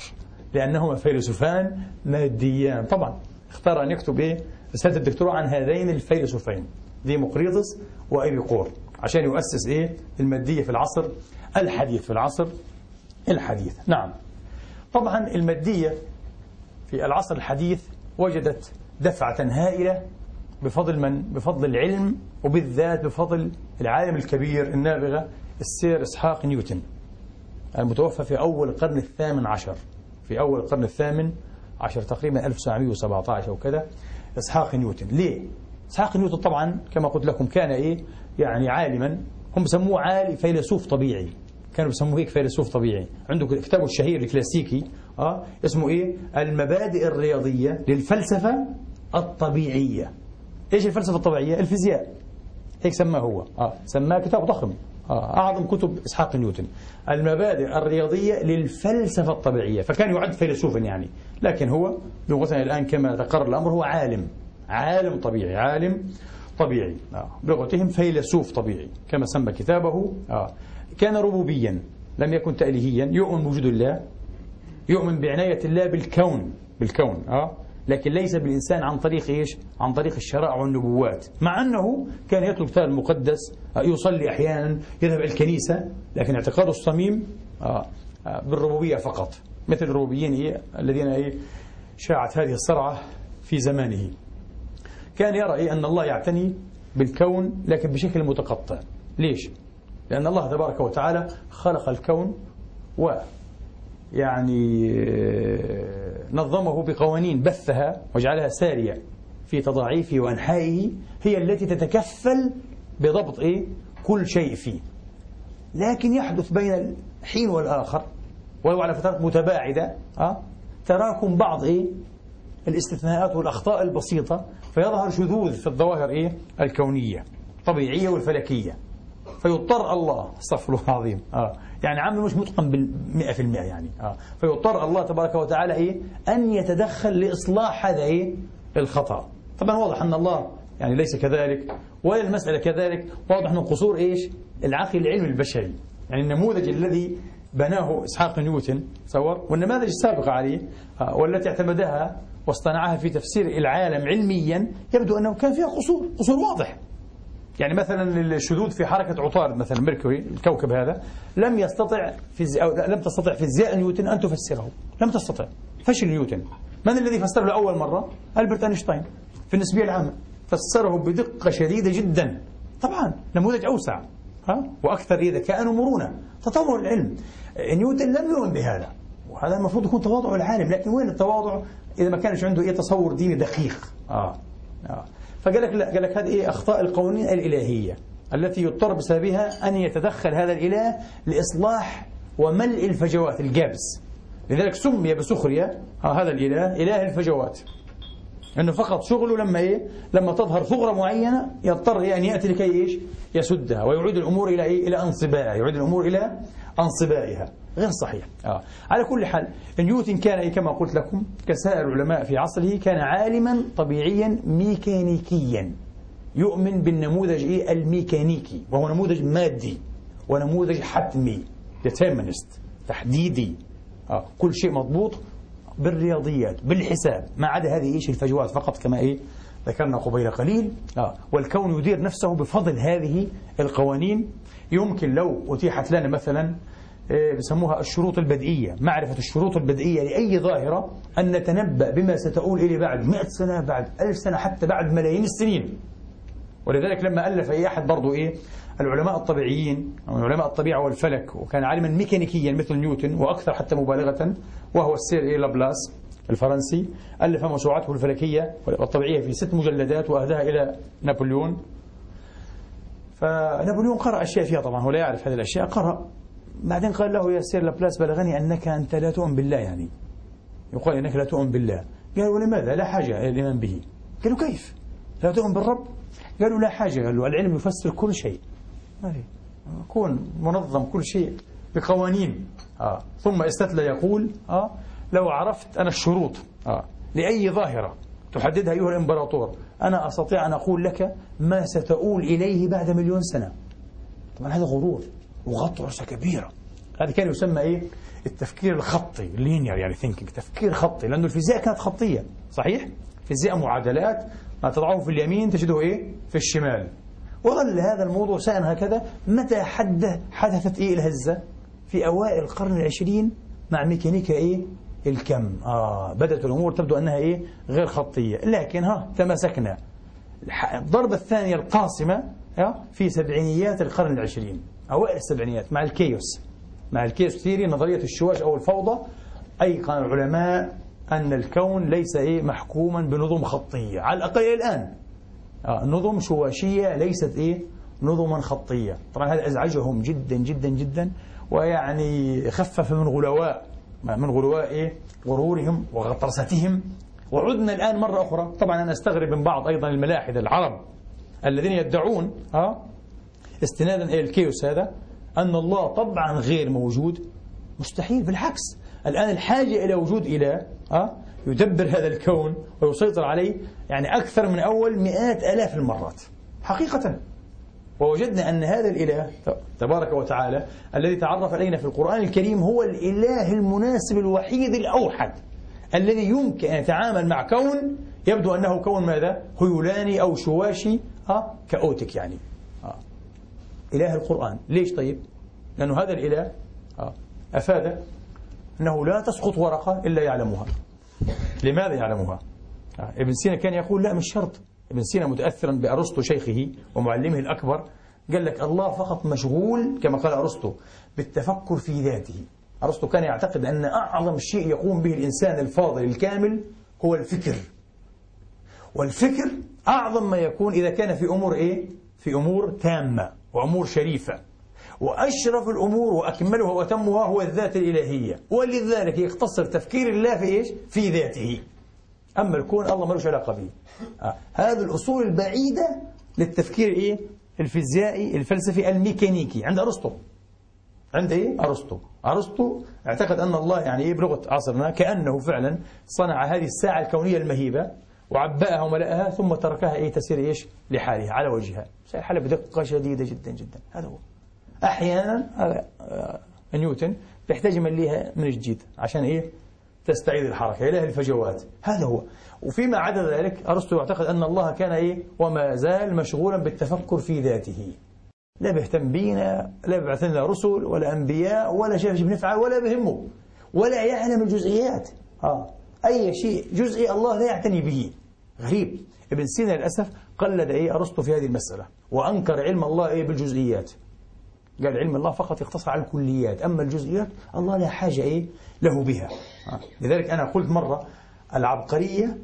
لأنهما فيلسوفان ماديان طبعا اختار أن يكتب إيه رسالة الدكتوراه عن هذين الفيلسوفين ديمقريطس وإبيقور عشان يؤسس إيه؟ المادية في العصر الحديث في العصر الحديث. نعم. طبعا المادية في العصر الحديث وجدت دفعة هائلة بفضل من؟ بفضل العلم وبالذات بفضل العالم الكبير النابغة السير إسحاق نيوتن المتوفى في أول القرن الثامن عشر في أول القرن الثامن عشر تقريبا 1917 أو كذا. إسحاق نيوتن. ليه؟ إسحاق نيوتن طبعا كما قلت لكم كان إيه؟ يعني عالما. هم بسموه عالي فيلسوف طبيعي. كانوا بيسموه هيك فيلسوف طبيعي. عنده كتابه الشهير الكلاسيكي آه اسمه إيه؟ المبادئ الرياضية للفلسفة الطبيعية. إيش الفلسفة الطبيعية؟ الفيزياء. هيك سماه هو. آه سماه كتاب ضخم. أعظم كتب إسحاق نيوتن. المبادئ الرياضية للفلسفة الطبيعية. فكان يعد فيلسوفا يعني. لكن هو لغتنا الآن كما تقرر الأمر هو عالم. عالم طبيعي. عالم طبيعي. آه. بلغتهم فيلسوف طبيعي. كما سمى كتابه آه. كان ربوبيا. لم يكن تأليهيا. يؤمن بوجود الله. يؤمن بعناية الله بالكون. بالكون آه. لكن ليس بالإنسان عن طريق إيش؟ عن طريق الشرائع والنبوات. مع أنه كان يترك الكتاب المقدس يصلي أحيانا يذهب إلى الكنيسة لكن اعتقاده الصميم آه بالربوبية فقط. مثل الربوبيين إيه؟ الذين إيه؟ شاعت هذه الصرعة في زمانه. كان يرى إيه؟ أن الله يعتني بالكون لكن بشكل متقطع. ليش؟ لأن الله تبارك وتعالى خلق الكون و يعني نظمه بقوانين بثها وجعلها سارية في تضاعيفه وأنحائه هي التي تتكفل بضبط إيه؟ كل شيء فيه لكن يحدث بين الحين والآخر ولو على فترات متباعدة أه؟ تراكم بعض إيه؟ الاستثناءات والأخطاء البسيطة فيظهر شذوذ في الظواهر إيه؟ الكونية الطبيعية والفلكية فيضطر الله استغفر الله العظيم آه. يعني عمل مش متقن بالمئة في المئة يعني. آه. فيضطر الله تبارك وتعالى إيه؟ أن يتدخل لإصلاح هذا إيه؟ الخطأ. طبعا واضح أن الله يعني ليس كذلك ولا المسألة كذلك. واضح من قصور إيش؟ العقل العلمي البشري. يعني النموذج الذي بناه إسحاق نيوتن تصور والنماذج السابقة عليه آه. والتي اعتمدها واصطنعها في تفسير العالم علميا يبدو أنه كان فيها قصور قصور واضح. يعني مثلا الشذوذ في حركة عطارد مثلا ميركوري الكوكب هذا لم يستطع فيزياء أو لم تستطع فيزياء نيوتن أن تفسره. لم تستطع. فشل نيوتن. من الذي فسره لأول مرة؟ ألبرت أينشتاين. في النسبية العامة. فسره بدقة شديدة جدا. طبعا نموذج أوسع. ها؟ وأكثر ذكاء ومرونة تطور العلم. نيوتن لم يؤمن بهذا. وهذا المفروض يكون تواضع العالم. لكن وين التواضع؟ إذا ما كانش عنده أي تصور ديني دقيق. آه. آه. فقال لك لا قال لك هذه إيه؟ أخطاء القوانين الإلهية التي يضطر بسببها أن يتدخل هذا الإله لإصلاح وملء الفجوات الجابس لذلك سمي بسخرية هذا الإله إله الفجوات. أنه فقط شغله لما إيه؟ لما تظهر ثغرة معينة يضطر إيه؟ أن يأتي لكي إيش؟ يسدها ويعيد الأمور إلى إيه؟ إلى أنصبائها يعيد الأمور إلى أنصبائها غير صحيح آه. على كل حال نيوتن كان إيه كما قلت لكم كسائر العلماء في عصره كان عالما طبيعيا ميكانيكيا يؤمن بالنموذج إيه الميكانيكي وهو نموذج مادي ونموذج حتمي determinist تحديدي آه. كل شيء مضبوط بالرياضيات بالحساب ما عدا هذه إيش الفجوات فقط كما إيه ذكرنا قبيل قليل آه. والكون يدير نفسه بفضل هذه القوانين يمكن لو أتيحت لنا مثلا آه، بسموها الشروط البدئية معرفة الشروط البدئية لأي ظاهرة أن نتنبأ بما ستؤول إليه بعد مئة سنة بعد ألف سنة حتى بعد ملايين السنين. ولذلك لما ألف أي أحد برضو إيه العلماء الطبيعيين أو علماء الطبيعة والفلك وكان عالما ميكانيكيا مثل نيوتن وأكثر حتى مبالغة وهو السير إيه لابلاس الفرنسي ألف موسوعته الفلكية والطبيعية في ست مجلدات وأهداها إلى نابليون. فنابليون قرأ أشياء فيها طبعا هو لا يعرف هذه الأشياء قرأ. بعدين قال له يا سير لابلاس بلغني أنك أنت لا تؤمن بالله يعني. يقال أنك لا تؤمن بالله. قال ولماذا لا حاجة إلى الإيمان به. قالوا كيف؟ لا تؤمن بالرب؟ قالوا لا حاجة. قالوا العلم يفسر كل شيء. كون منظم كل شيء بقوانين. آه. ثم استتلى يقول آه لو عرفت أنا الشروط آه. لأي ظاهرة تحددها أيها الإمبراطور أنا أستطيع أن أقول لك ما ستؤول إليه بعد مليون سنة. طبعا هذا غرور. وغطرسة كبيرة. هذا كان يسمى إيه؟ التفكير الخطي linear يعني thinking تفكير خطي لأنه الفيزياء كانت خطية صحيح؟ فيزياء معادلات ما تضعه في اليمين تجده إيه؟ في الشمال. وظل هذا الموضوع سائر هكذا متى حد حدثت إيه الهزة؟ في أوائل القرن العشرين مع ميكانيكا إيه؟ الكم. آه بدأت الأمور تبدو أنها إيه؟ غير خطية. لكن ها تمسكنا الضربة الثانية القاصمة في سبعينيات القرن العشرين. أوائل السبعينيات مع ال chaos. مع ال chaos theory نظرية الشواش أو الفوضى. أيقن العلماء أن الكون ليس إيه محكوما بنظم خطية. على الأقل الآن. آه نظم شواشية ليست إيه نظما خطية. طبعا هذا أزعجهم جدا جدا جدا. ويعني خفف من غلواء من غلواء إيه غرورهم وغطرستهم. وعدنا الآن مرة أخرى. طبعا أنا أستغرب من بعض أيضا الملاحدة العرب الذين يدعون آه استنادا إلى الكيوس هذا أن الله طبعا غير موجود مستحيل بالعكس الآن الحاجة إلى وجود إله أه؟ يدبر هذا الكون ويسيطر عليه يعني أكثر من أول مئات ألاف المرات حقيقة ووجدنا أن هذا الإله تبارك وتعالى الذي تعرف علينا في القرآن الكريم هو الإله المناسب الوحيد الأوحد الذي يمكن أن يتعامل مع كون يبدو أنه كون ماذا؟ هيولاني أو شواشي أه؟ كأوتك يعني. إله القرآن ليش طيب؟ لأنه هذا الإله أه. أفاد أنه لا تسقط ورقة إلا يعلمها لماذا يعلمها؟ آه، ابن سينا كان يقول لا مش شرط ابن سينا متأثرا بأرسطو شيخه ومعلمه الأكبر قال لك الله فقط مشغول كما قال أرسطو بالتفكر في ذاته أرسطو كان يعتقد أن أعظم شيء يقوم به الإنسان الفاضل الكامل هو الفكر والفكر أعظم ما يكون إذا كان في أمور إيه؟ في أمور تامة وأمور شريفة. وأشرف الأمور وأكملها وأتمها هو الذات الإلهية. ولذلك يقتصر تفكير الله في إيش؟ في ذاته. أما الكون الله ملوش علاقة به. آه. هذه الأصول البعيدة للتفكير إيه؟ الفيزيائي الفلسفي الميكانيكي. عند أرسطو. عند إيه؟ أرسطو. أرسطو أعتقد أن الله يعني إيه؟ بلغة عصرنا كأنه فعلا صنع هذه الساعة الكونية المهيبة. وعبأها وملأها ثم تركها إيه تسير إيش؟ لحالها على وجهها. سير حالها بدقة شديدة جدا جدا. هذا هو. أحيانا آه، نيوتن بيحتاج يمليها من جديد عشان إيه؟ تستعيد الحركة إله الفجوات. هذا هو. وفيما عدا ذلك أرسطو يعتقد أن الله كان إيه؟ وما زال مشغولا بالتفكر في ذاته. لا بيهتم بينا لا بيبعث لنا رسل ولا أنبياء ولا شيء بنفعل ولا بهمه ولا يعلم الجزئيات. آه. أي شيء جزئي الله لا يعتني به. غريب. ابن سينا للأسف قلد إيه أرسطو في هذه المسألة وأنكر علم الله إيه بالجزئيات. قال علم الله فقط يقتصر على الكليات أما الجزئيات الله لا حاجة إيه له بها. لذلك أنا قلت مرة العبقرية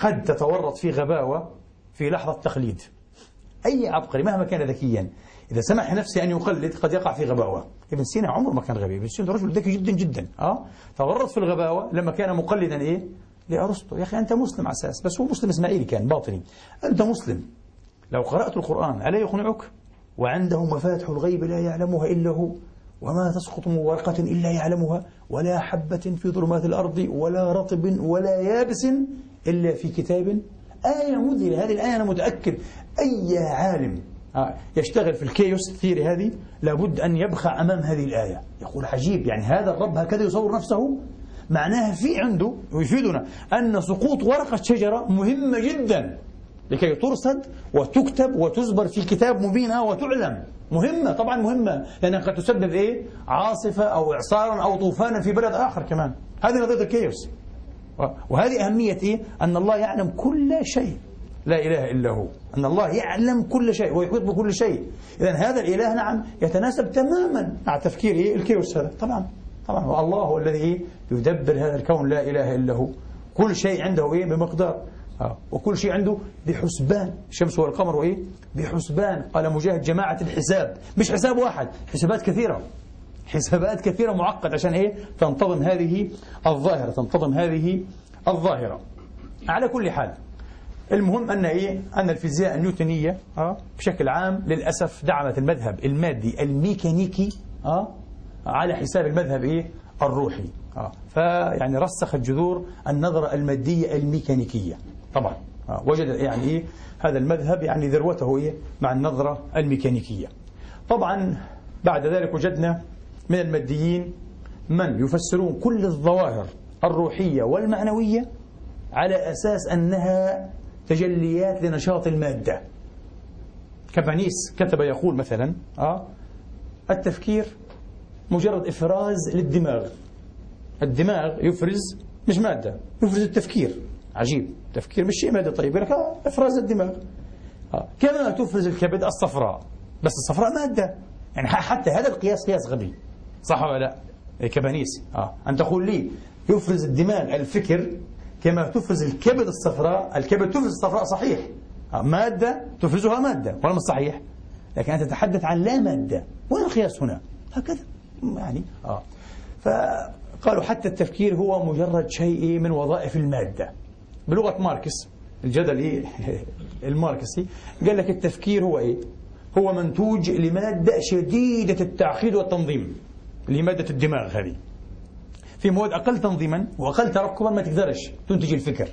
قد تتورط في غباوة في لحظة تقليد. أي عبقري مهما كان ذكيا إذا سمح نفسه أن يقلد قد يقع في غباوة. ابن سينا عمره ما كان غبي ابن سينا رجل ذكي جدا جدا. أه؟ تورط في الغباوة لما كان مقلدا إيه لأرسطو. يا أخي أنت مسلم على أساس بس هو مسلم إسماعيلي كان باطني. أنت مسلم. لو قرأت القرآن ألا يقنعك؟ وعنده مفاتح الغيب لا يعلمها إلا هو وما تسقط من ورقة إلا يعلمها ولا حبة في ظلمات الأرض ولا رطب ولا يابس إلا في كتاب. آية مذهلة هذه الآية أنا متأكد. أي عالم آه، يشتغل في ال chaos theory هذه لابد أن يبخع أمام هذه الآية. يقول عجيب يعني هذا الرب هكذا يصور نفسه معناها في عنده ويفيدنا أن سقوط ورقة شجرة مهمة جدا لكي ترصد وتكتب وتزبر في كتاب مبين وتعلم. مهمة طبعا مهمة لأنها قد تسبب إيه؟ عاصفة أو إعصارا أو طوفانا في بلد آخر كمان. هذه نظرية ال chaos. وهذه أهمية إيه؟ أن الله يعلم كل شيء. لا إله إلا هو. أن الله يعلم كل شيء ويحيط بكل شيء. إذا هذا الإله نعم يتناسب تماما مع تفكير إيه؟ الكيوس هذا. طبعا. طبعا الله هو الذي؟ يدبر هذا الكون لا إله إلا هو. كل شيء عنده إيه؟ بمقدار. آه. وكل شيء عنده بحسبان. الشمس والقمر وإيه؟ بحسبان. قال مجاهد جماعة الحساب. مش حساب واحد حسابات كثيرة. حسابات كثيرة معقد عشان إيه؟ تنتظم هذه الظاهرة تنتظم هذه الظاهرة. على كل حال المهم أن إيه؟ أن الفيزياء النيوتنية آه بشكل عام للأسف دعمت المذهب المادي الميكانيكي آه على حساب المذهب إيه؟ الروحي. آه. فيعني رسخت جذور النظرة المادية الميكانيكية. طبعا. آه. وجد يعني إيه؟ هذا المذهب يعني ذروته إيه؟ مع النظرة الميكانيكية. طبعا بعد ذلك وجدنا من الماديين من يفسرون كل الظواهر الروحية والمعنوية على أساس أنها تجليات لنشاط المادة. كبانيس كتب يقول مثلا آه التفكير مجرد إفراز للدماغ. الدماغ يفرز مش مادة يفرز التفكير. عجيب. التفكير مش شيء مادة طيب لك إفراز الدماغ. آه. كما تفرز الكبد الصفراء بس الصفراء مادة. يعني حتى هذا القياس قياس غبي. صح ولا لا؟ إيه، كبانيس. آه. أن تقول لي يفرز الدماغ الفكر كما تفرز الكبد الصفراء الكبد تفرز الصفراء صحيح. آه. مادة تفرزها مادة ولا مش صحيح لكن أنت تتحدث عن لا مادة. وين القياس هنا؟ هكذا. يعني آه. فقالوا حتى التفكير هو مجرد شيء من وظائف المادة. بلغة ماركس الجدل إيه الماركسي قال لك التفكير هو إيه؟ هو منتوج لمادة شديدة التعقيد والتنظيم اللي هي مادة الدماغ هذه. في مواد أقل تنظيما وأقل تركبا ما تقدرش تنتج الفكر.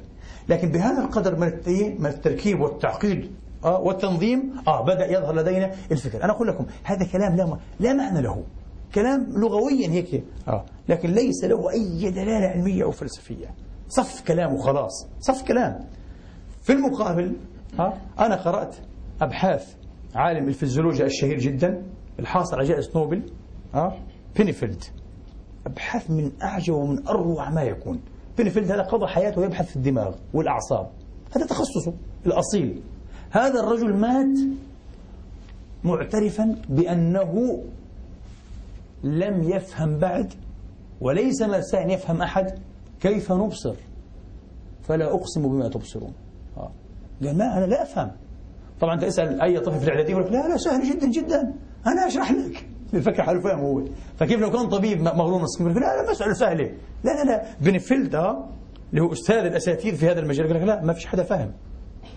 لكن بهذا القدر من من التركيب والتعقيد آه والتنظيم آه بدأ يظهر لدينا الفكر. أنا أقول لكم هذا كلام لا, لا معنى له. كلام لغويا هيك. آه. لكن ليس له أي دلالة علمية أو فلسفية. صف كلام وخلاص. صف كلام. في المقابل آه. أنا قرأت أبحاث عالم الفيزيولوجيا الشهير جدا الحاصل على جائزة نوبل. آه. بينفيلد. أبحاث من أعجب ومن أروع ما يكون. بينفيلد هذا قضى حياته يبحث في الدماغ والأعصاب. هذا تخصصه الأصيل. هذا الرجل مات معترفا بأنه لم يفهم بعد وليس مساء أن يفهم أحد كيف نبصر؟ فلا أقسم بما تبصرون. آه. قال ما أنا لا أفهم. طبعا تسأل أي طفل في الإعدادية يقول لك لا لا سهل جدا جدا. أنا أشرح لك. بيفكر حاله فاهم هو. فكيف لو كان طبيب يقول لك لا لا مسألة سهلة لا لا لا. بنفيلد آه اللي هو أستاذ الأساتذة في هذا المجال يقول لك لا ما فيش حدا فاهم.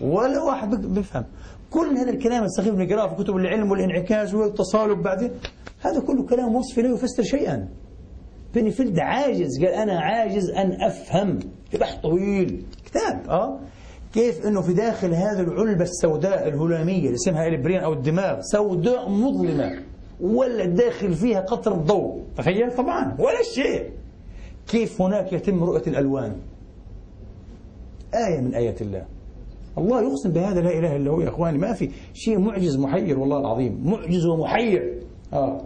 ولا واحد بيفهم. كل هذا الكلام السخيف نقراه في كتب العلم والانعكاس والتصالب بعدين هذا كله كلام وصفي لا يفسر شيئا. بنفيلد عاجز قال أنا عاجز أن أفهم. في بحث طويل. كتاب آه. كيف إنه في داخل هذه العلبة السوداء الهلامية اللي اسمها البرين أو الدماغ سوداء مظلمة ولا داخل فيها قطر الضوء. تخيل؟ طبعا. ولا شيء. كيف هناك يتم رؤية الألوان؟ آية من آيات الله. الله يقسم بهذا لا إله إلا هو. يا إخواني ما في شيء معجز محير والله العظيم. معجز ومحير. آه.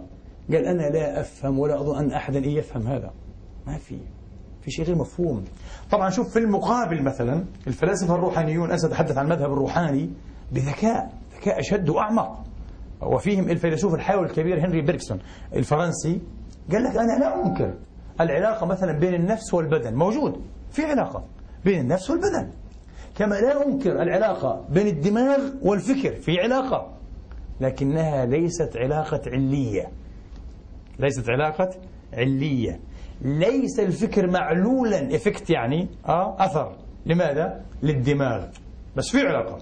قال أنا لا أفهم ولا أظن أن أحدا يفهم هذا. ما في. في شيء غير مفهوم. طبعا شوف في المقابل مثلا الفلاسفة الروحانيون أنا سأتحدث عن المذهب الروحاني بذكاء ذكاء أشد وأعمق. وفيهم الفيلسوف الحيوي الكبير هنري بيركسون الفرنسي. قال لك أنا لا أنكر العلاقة مثلا بين النفس والبدن. موجود. في علاقة بين النفس والبدن. كما لا أنكر العلاقة بين الدماغ والفكر في علاقة لكنها ليست علاقة علية. ليست علاقة علية. ليس الفكر معلولا إفكت يعني آه أثر. لماذا؟ للدماغ. بس في علاقة.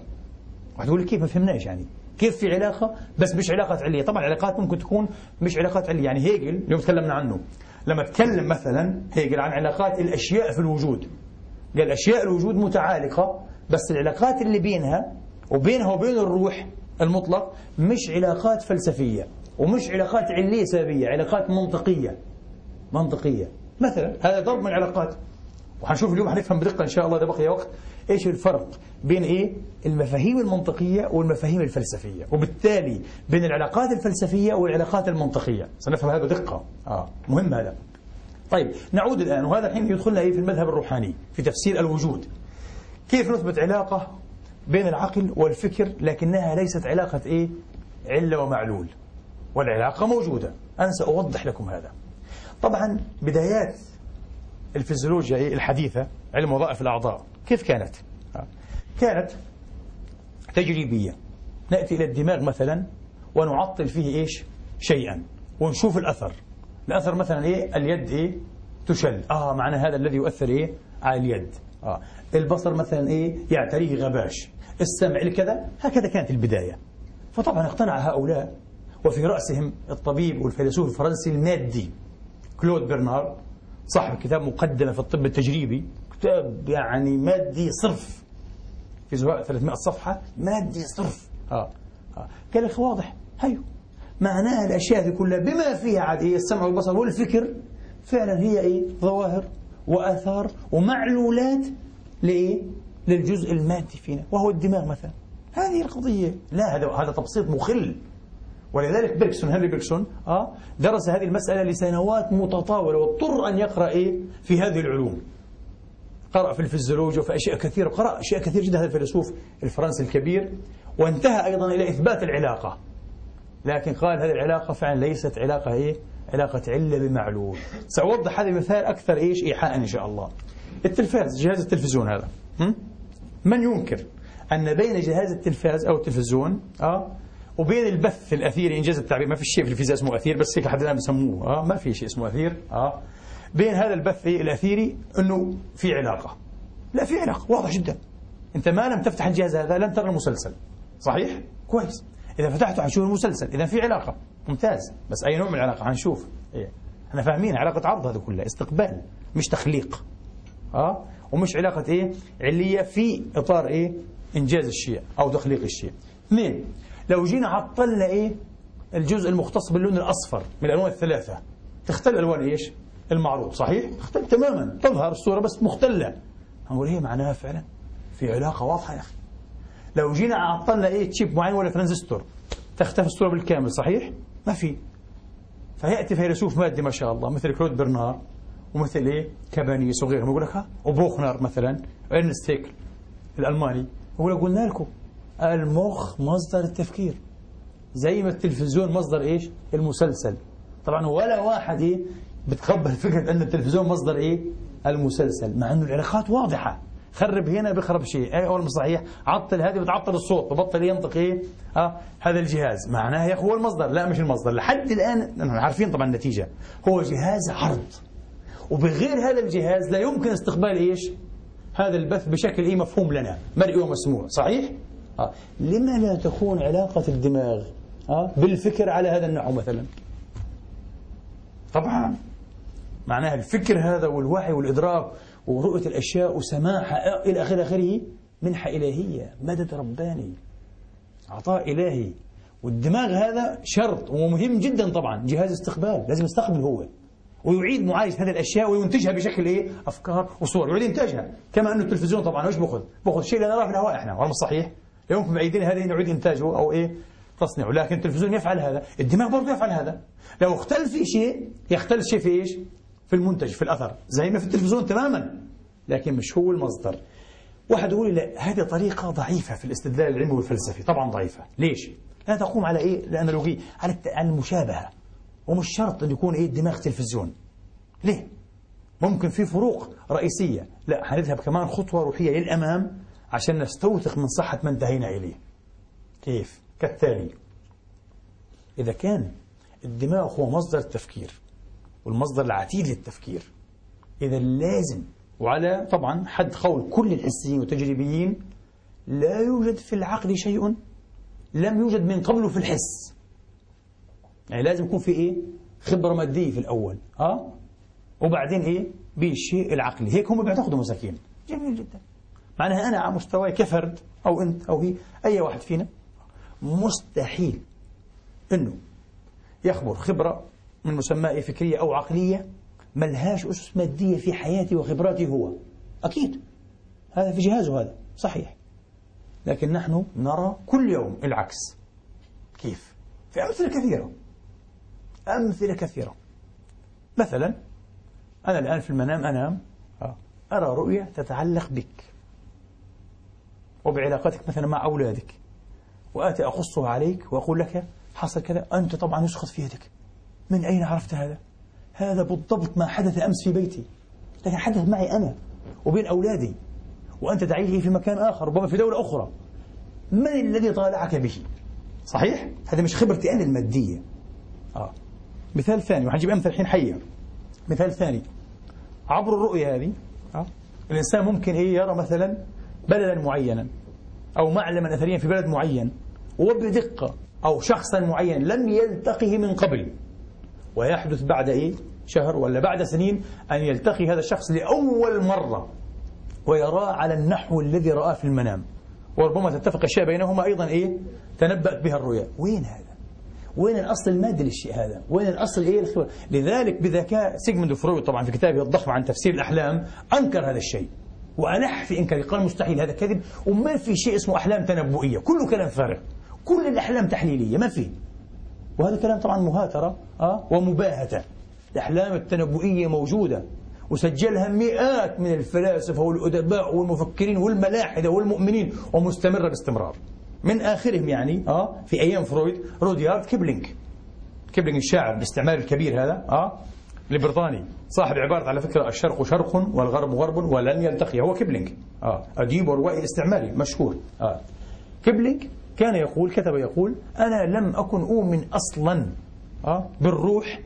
يقول كيف؟ ما فهمناش يعني. كيف في علاقة؟ بس مش علاقات علية. طبعا العلاقات ممكن تكون مش علاقات علية. يعني هيجل اليوم تكلمنا عنه. لما تكلم مثلا هيجل عن علاقات الأشياء في الوجود. قال أشياء الوجود متعالقة بس العلاقات اللي بينها وبينها وبين الروح المطلق مش علاقات فلسفية ومش علاقات علية سببية علاقات منطقية. منطقية. مثلا هذا ضرب من العلاقات. وحنشوف اليوم حنفهم بدقة إن شاء الله إذا بقي وقت إيش الفرق بين إيه؟ المفاهيم المنطقية والمفاهيم الفلسفية. وبالتالي بين العلاقات الفلسفية والعلاقات المنطقية. سنفهم هذا بدقة. آه مهم هذا. طيب نعود الآن وهذا الحين يدخلنا إيه في المذهب الروحاني في تفسير الوجود. كيف نثبت علاقة بين العقل والفكر لكنها ليست علاقة إيه؟ علة ومعلول. والعلاقة موجودة. أنا سأوضح لكم هذا. طبعا بدايات الفيزيولوجيا الحديثة علم وظائف الأعضاء كيف كانت؟ كانت تجريبية. نأتي إلى الدماغ مثلا ونعطل فيه إيش؟ شيئا ونشوف الأثر. الأثر مثلا إيه؟ اليد إيه؟ تشل آه معنى هذا الذي يؤثر إيه؟ على اليد آه. البصر مثلا إيه؟ يعتريه غباش السمع الكذا هكذا كانت البداية فطبعا اقتنع هؤلاء وفي رأسهم الطبيب والفيلسوف الفرنسي المادي كلود برنار صاحب كتاب مقدمة في الطب التجريبي كتاب يعني مادي صرف في زواء 300 صفحة مادي صرف آه. آه. قال لك واضح هيو معناها الأشياء دي كلها بما فيها عاد إيه السمع والبصر والفكر فعلا هي إيه؟ ظواهر وآثار ومعلولات لإيه؟ للجزء المادي فينا وهو الدماغ مثلا. هذه القضية. لا هذا هذا تبسيط مخل. ولذلك بيركسون هنري بيركسون آه درس هذه المسألة لسنوات متطاولة واضطر أن يقرأ إيه؟ في هذه العلوم. قرأ في الفيزيولوجيا وفي أشياء كثيرة قرأ أشياء كثيرة جدا هذا الفيلسوف الفرنسي الكبير وانتهى أيضا إلى إثبات العلاقة. لكن قال هذه العلاقة فعلا ليست علاقة إيه؟ علاقة علة بمعلول. سأوضح هذا المثال أكثر إيش؟ إيحاء إن شاء الله. التلفاز جهاز التلفزيون هذا. من ينكر أن بين جهاز التلفاز أو التلفزيون آه وبين البث الاثيري انجاز التعبير ما في شيء في الفيزياء اسمه أثير بس هيك الآن بسموه آه ما في شيء اسمه أثير آه. بين هذا البث الاثيري إنه في علاقة. لا في علاقة واضح جدا. أنت ما لم تفتح الجهاز هذا لن ترى المسلسل. صحيح؟ كويس. إذا فتحته حتشوف المسلسل إذا في علاقة ممتاز. بس أي نوع من العلاقة؟ حنشوف إيه. إحنا فاهمين علاقة عرض هذه كلها استقبال مش تخليق. آه؟ ومش علاقة إيه؟ علية في إطار إيه؟ إنجاز الشيء أو تخليق الشيء. اثنين لو جينا عطلنا إيه؟ الجزء المختص باللون الأصفر من الألوان الثلاثة تختل الوان إيش؟ المعروض صحيح؟ تختل تماما. تظهر الصورة بس مختلة. هنقول إيه معناها فعلا؟ في علاقة واضحة يا أخي. لو جينا عطلنا إيه chip معين ولا ترانزستور تختفي الصورة بالكامل صحيح؟ ما في. فيأتي فيلسوف مادي ما شاء الله مثل كلود برنار ومثل إيه؟ كابانيس وغيرهم يقول لك ها وبوخنر مثلا ارنست هيكل الألماني يقول قلنا لكم المخ مصدر التفكير. زي ما التلفزيون مصدر إيش؟ المسلسل. طبعا ولا واحد إيه بتقبل فكرة إن التلفزيون مصدر إيه؟ المسلسل مع إنه العلاقات واضحة. خرب هنا بخرب شيء. أي أول صحيح؟ عطل هذه بتعطل الصوت وبطل ينطق إيه؟ آه هذا الجهاز. معناه يا أخي هو المصدر لا مش المصدر. لحد الآن نحن عارفين طبعا النتيجة. هو جهاز عرض. وبغير هذا الجهاز لا يمكن استقبال إيش؟ هذا البث بشكل إيه؟ مفهوم لنا. مرئي ومسموع. صحيح؟ آه. لما لا تكون علاقة الدماغ آه؟ بالفكر على هذا النحو مثلا؟ طبعا. معناها الفكر هذا والوعي والإدراك ورؤية الأشياء وسماحها إلى آخر آخره منحة إلهية. مدد رباني. عطاء إلهي. والدماغ هذا شرط ومهم جدا طبعا. جهاز استقبال. لازم يستقبل هو. ويعيد معالجة هذه الأشياء وينتجها بشكل إيه؟ أفكار وصور. يعيد إنتاجها كما أنه التلفزيون طبعا إيش بأخذ بأخذ شيء لا نراه في الهواء إحنا. ولا صحيح. يمكن بأيدينا هذه نعيد إنتاجه أو إيه؟ تصنيعه. لكن التلفزيون يفعل هذا. الدماغ برضه يفعل هذا. لو اختل في شيء يختل الشيء في إيش؟ في المنتج في الأثر. زي ما في التلفزيون تماما لكن مش هو المصدر. واحد يقول لا هذه طريقة ضعيفة في الاستدلال العلمي والفلسفي. طبعا ضعيفة. ليش؟ لا تقوم على إيه؟ الأنالوجية على المشابهة. ومش شرط أن يكون إيه؟ الدماغ تلفزيون. ليه؟ ممكن في فروق رئيسية. لا هنذهب كمان خطوة روحية للأمام عشان نستوثق من صحة ما انتهينا إليه. كيف؟ كالتالي إذا كان الدماغ هو مصدر التفكير والمصدر العتيد للتفكير. إذا لازم وعلى طبعا حد قول كل الحسيين والتجريبيين لا يوجد في العقل شيء لم يوجد من قبله في الحس. يعني لازم يكون في إيه؟ خبرة مادية في الأول. أه؟ وبعدين إيه؟ بالشيء العقلي. هيك هم بيعتقدوا مساكين. جميل جدا. معناها أنا على مستواي كفرد أو أنت أو هي أي واحد فينا مستحيل أنه يخبر خبرة من مسماه فكرية أو عقلية ملهاش أسس مادية في حياتي وخبراتي هو. أكيد. هذا في جهازه هذا. صحيح. لكن نحن نرى كل يوم العكس. كيف؟ في أمثلة كثيرة. أمثلة كثيرة. مثلا أنا الآن في المنام أنام. آه، أرى رؤية تتعلق بك. وبعلاقتك مثلا مع أولادك. وآتي أقصها عليك وأقول لك حصل كذا. أنت طبعا يسقط في يدك. من أين عرفت هذا؟ هذا بالضبط ما حدث أمس في بيتي لكن حدث معي أنا وبين أولادي وأنت تعيش في مكان آخر ربما في دولة أخرى من الذي طالعك به صحيح؟ هذا مش خبرتي أنا المادية آه. مثال ثاني وحنجيب أمثل الحين حية مثال ثاني عبر الرؤية هذه آه. الإنسان ممكن إيه يرى مثلا بلدا معينا أو معلما أثريا في بلد معين وبدقة أو شخصا معين لم يلتقه من قبل ويحدث بعد إيه؟ شهر ولا بعد سنين أن يلتقي هذا الشخص لأول مرة ويراه على النحو الذي رآه في المنام. وربما تتفق أشياء بينهما أيضا إيه؟ تنبأت بها الرؤيا. وين هذا؟ وين الأصل؟ المادي للشيء هذا. وين الأصل إيه؟ الخبر. لذلك بذكاء سيغموند فرويد طبعا في كتابه الضخم عن تفسير الأحلام أنكر هذا الشيء. وألح في إنكار. قال مستحيل هذا كذب. وما في شيء اسمه أحلام تنبؤية. كله كلام فارغ. كل الأحلام تحليلية. ما في. وهذا كلام طبعا مهاترة أه؟ ومباهتة. الأحلام التنبؤية موجودة. وسجلها مئات من الفلاسفة والأدباء والمفكرين والملاحدة والمؤمنين ومستمرة باستمرار. من آخرهم يعني آه في أيام فرويد روديارد كيبلينج. كيبلينج الشاعر الاستعمار الكبير هذا آه البريطاني صاحب عبارة على فكرة الشرق شرق والغرب غرب ولن يلتقي. هو كيبلينج. آه أديب وروائي استعماري مشهور. آه كيبلينج كان يقول كتب يقول أنا لم أكن أؤمن أصلا آه بالروح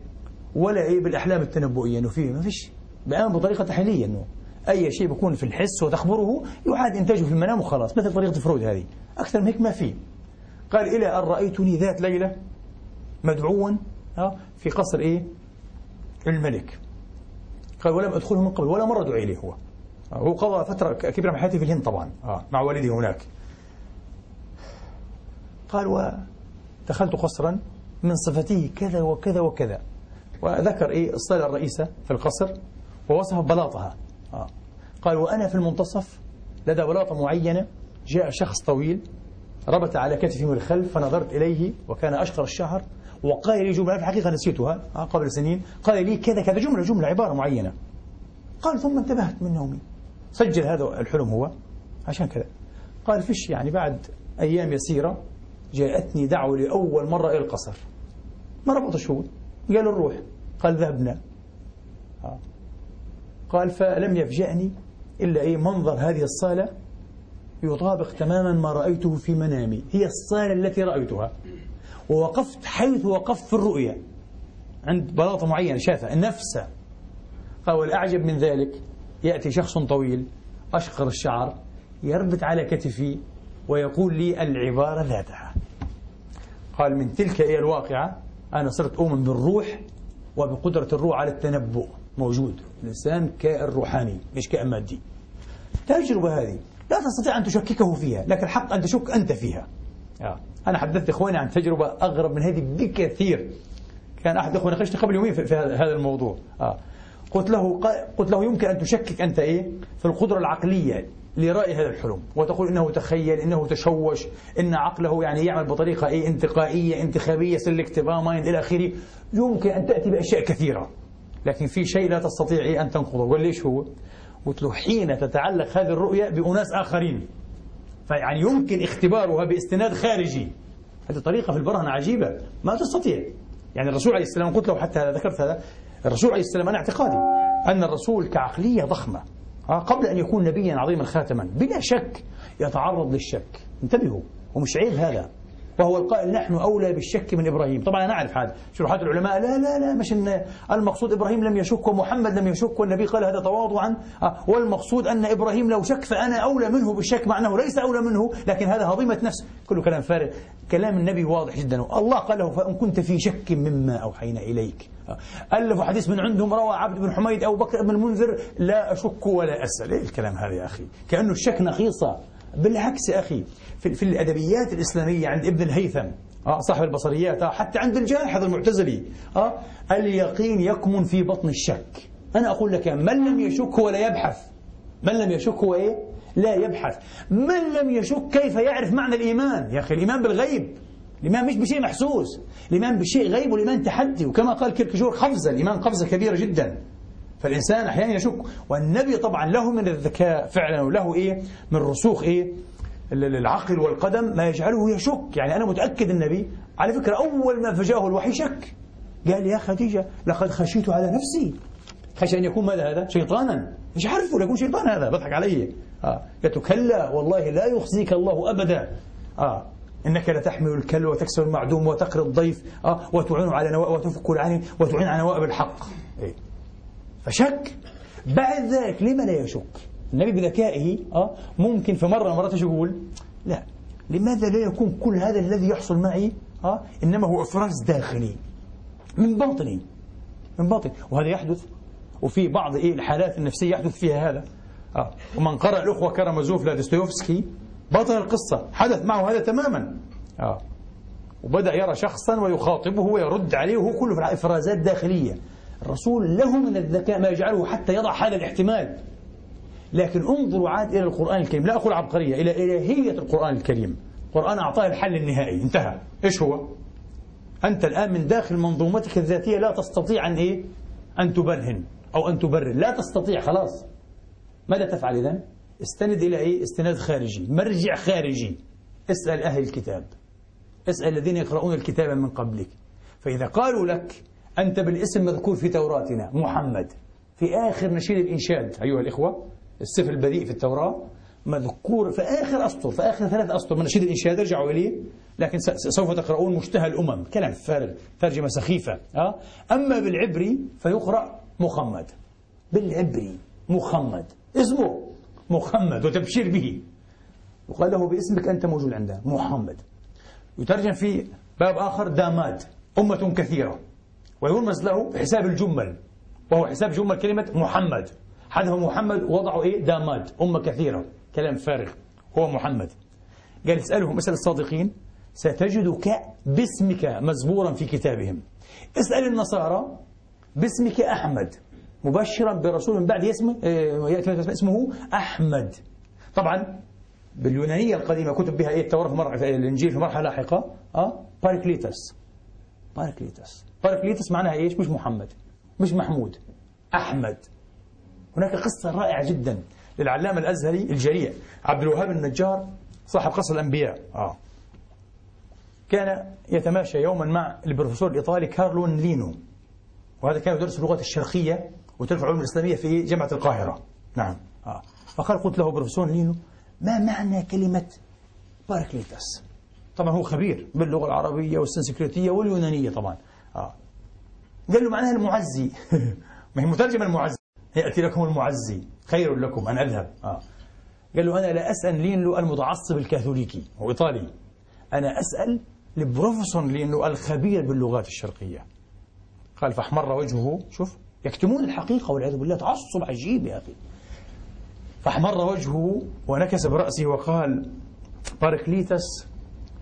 ولا إيه بالأحلام التنبؤية. إنه فيه ما فيش. بآمن بطريقة تحليلية إنه أي شيء بيكون في الحس وتخبره يعاد إنتاجه في المنام وخلاص. مثل طريقة فرويد هذه. أكثر من هيك ما في. قال إلى أن رأيتني ذات ليلة مدعوا في قصر إيه؟ الملك. قال ولم أدخله من قبل ولا مرة دعي لي هو. هو قضى فترة كبيرة من حياته في الهند طبعا. مع والده هناك. قال ودخلت قصرا من صفته كذا وكذا وكذا. وذكر إيه الصالة الرئيسة في القصر ووصف بلاطها. قال وأنا في المنتصف لدى بلاطة معينة جاء شخص طويل ربط على كتفي من الخلف فنظرت إليه وكان أشقر الشعر وقال لي جملة في الحقيقة نسيتها آه، قبل سنين. قال لي كذا كذا جملة جملة عبارة معينة. قال ثم انتبهت من نومي. سجل هذا الحلم هو عشان كذا. قال فيش يعني بعد أيام يسيرة جاءتني دعوة لأول مرة إلى القصر. ما ربط شو؟ قال الروح قال ذهبنا. آه. قال فلم يفجأني إلا أي منظر هذه الصالة يطابق تماما ما رأيته في منامي. هي الصالة التي رأيتها. ووقفت حيث وقفت في الرؤية. عند بلاطة معينة شافها. نفسها. قال والأعجب من ذلك يأتي شخص طويل أشقر الشعر يربط على كتفي ويقول لي العبارة ذاتها. قال من تلك هي الواقعة أنا صرت أؤمن بالروح وبقدرة الروح على التنبؤ. موجود. الإنسان كائن روحاني مش كائن مادي التجربة هذه. لا تستطيع أن تشككه فيها لكن الحق أن تشك أنت فيها. آه. أنا حدثت إخواني عن تجربة أغرب من هذه بكثير. كان أحد إخواني ناقشني قبل يومين في هذا الموضوع. آه. قلت له قلت له يمكن أن تشكك أنت إيه؟ في القدرة العقلية. لرأي هذا الحلم وتقول إنه تخيل إنه تشوش إن عقله يعني يعمل بطريقة إيه انتقائية انتخابية selective mind إلى آخره. يمكن أن تأتي بأشياء كثيرة لكن في شيء لا تستطيع إيه أن تنقضه. قال ليش هو؟ قلت له حين تتعلق هذه الرؤية بأناس آخرين. فيعني يمكن اختبارها باستناد خارجي. هذه طريقة في البرهنة عجيبة ما تستطيع. يعني الرسول عليه السلام قلت له حتى ذكرت هذا الرسول عليه السلام أنا اعتقادي أن الرسول كعقلية ضخمة. قبل أن يكون نبيا عظيما خاتما. بلا شك يتعرض للشك. انتبهوا ومش عيب هذا. وهو القائل نحن أولى بالشك من إبراهيم. طبعا أنا أعرف هذا. شروحات العلماء لا لا لا مش إن المقصود إبراهيم لم يشك ومحمد لم يشك والنبي قال هذا تواضعا آه، والمقصود أن إبراهيم لو شك فأنا أولى منه بالشك مع أنه ليس أولى منه لكن هذا هضيمة نفس. كله كلام فارغ. كلام النبي واضح جدا. الله قال له فإن كنت في شك مما أوحينا إليك. آه، ألفوا حديث من عندهم روى عبد بن حميد أو بكر بن المنذر لا أشك ولا أسأل. إيه الكلام هذا يا أخي؟ كأنه الشك نقيصة بالعكس يا أخي في, في الأدبيات الإسلامية عند ابن الهيثم آه صاحب البصريات آه حتى عند الجاحظ المعتزلي آه اليقين يكمن في بطن الشك. أنا أقول لك من لم يشك ولا يبحث. من لم يشك هو إيه؟ لا يبحث. من لم يشك كيف يعرف معنى الإيمان؟ يا أخي الإيمان بالغيب. الإيمان مش بشيء محسوس. الإيمان بشيء غيب والإيمان تحدي. وكما قال كيركجور قفزة. الإيمان قفزة كبيرة جدا. فالإنسان أحيانا يشك. والنبي طبعا له من الذكاء فعلا وله إيه؟ من رسوخ إيه؟ العقل والقدم ما يجعله يشك. يعني أنا متأكد النبي على فكرة أول ما فجاه الوحي شك. قال يا خديجة لقد خشيت على نفسي. خشي أن يكون ماذا هذا؟ شيطانا. مش عارفه يكون شيطان هذا بضحك علي. آه. قلت كلا والله لا يخزيك الله أبدا. آه. إنك لتحمل الكل وتكسر المعدوم وتقري الضيف. آه. وتعين على نوائب وتفك العين وتعين على نوائب الحق. إيه. فشك. بعد ذلك لما لا يشك؟ النبي بذكائه آه ممكن في مرة مرات يقول لا لماذا لا يكون كل هذا الذي يحصل معي آه إنما هو إفراز داخلي؟ من باطني. من باطن وهذا يحدث وفي بعض إيه الحالات النفسية يحدث فيها هذا. آه. ومن قرأ الأخوة كرامازوف لدستويفسكي بطل القصة حدث معه هذا تماما. آه. وبدأ يرى شخصا ويخاطبه ويرد عليه وهو كله إفرازات داخلية الرسول له من الذكاء ما يجعله حتى يضع هذا الاحتمال. لكن انظروا عاد إلى القرآن الكريم. لا أقول عبقرية إلى إلهية القرآن الكريم. القرآن أعطاه الحل النهائي. انتهى. إيش هو؟ أنت الآن من داخل منظومتك الذاتية لا تستطيع أن إيه؟ أن تبرهن أو أن تبرر. لا تستطيع خلاص. ماذا تفعل إذن؟ استند إلى إيه؟ استناد خارجي. مرجع خارجي. اسأل أهل الكتاب. اسأل الذين يقرؤون الكتاب من قبلك. فإذا قالوا لك أنت بالاسم مذكور في توراتنا محمد. في آخر نشيد الإنشاد أيها الإخوة السفر البذيء في التوراة مذكور في آخر أسطر في آخر ثلاث أسطر من نشيد الإنشاد. ارجعوا إليه لكن سوف تقرؤون مشتهى الأمم. كلام فارغ ترجمة سخيفة أه؟ أما بالعبري فيقرأ محمد بالعبري محمد اسمه محمد وتبشير به. وقال له باسمك أنت موجود عندنا محمد. يترجم في باب آخر داماد. أمة كثيرة. ويرمز له بحساب الجمل وهو حساب جمل كلمة محمد. حذف محمد وضعوا إيه؟ داماد أمة كثيرة كلام فارغ هو محمد. قال اسألهم اسأل الصادقين ستجدك باسمك مزبورا في كتابهم. اسأل النصارى باسمك أحمد. مبشرا برسول من بعد اسمه آه، يأتي اسمه أحمد. طبعا باليونانية القديمة كتب بها إيه؟ التوراة في الإنجيل في مرحلة لاحقة أه باركليتس باركليتس باركليتس معناها إيش؟ مش محمد مش محمود أحمد. هناك قصة رائعة جدا للعلامة الأزهري الجريء عبد الوهاب النجار صاحب قصة الأنبياء. آه. كان يتماشى يوما مع البروفيسور الإيطالي كارلو نلينو. وهذا كان يدرس اللغة الشرقية وتلك العلوم الإسلامية في جامعة القاهرة. نعم. آه. فقال قلت له بروفيسور نلينو ما معنى كلمة باركليتس طبعا هو خبير باللغة العربية والسنسكريتية واليونانية طبعا. آه. قال له معناها المعزي. ما هي مترجمة المعزي. يأتي لكم المعزي. خير لكم أن أذهب. آه. قال له أنا لا أسأل نلينو المتعصب الكاثوليكي هو إيطالي. أنا أسأل لبروفيسور نلينو الخبير باللغات الشرقية. قال فاحمر وجهه شوف يكتمون الحقيقة والعياذ بالله تعصب عجيب يا أخي. فاحمر وجهه ونكس برأسه وقال باركليتس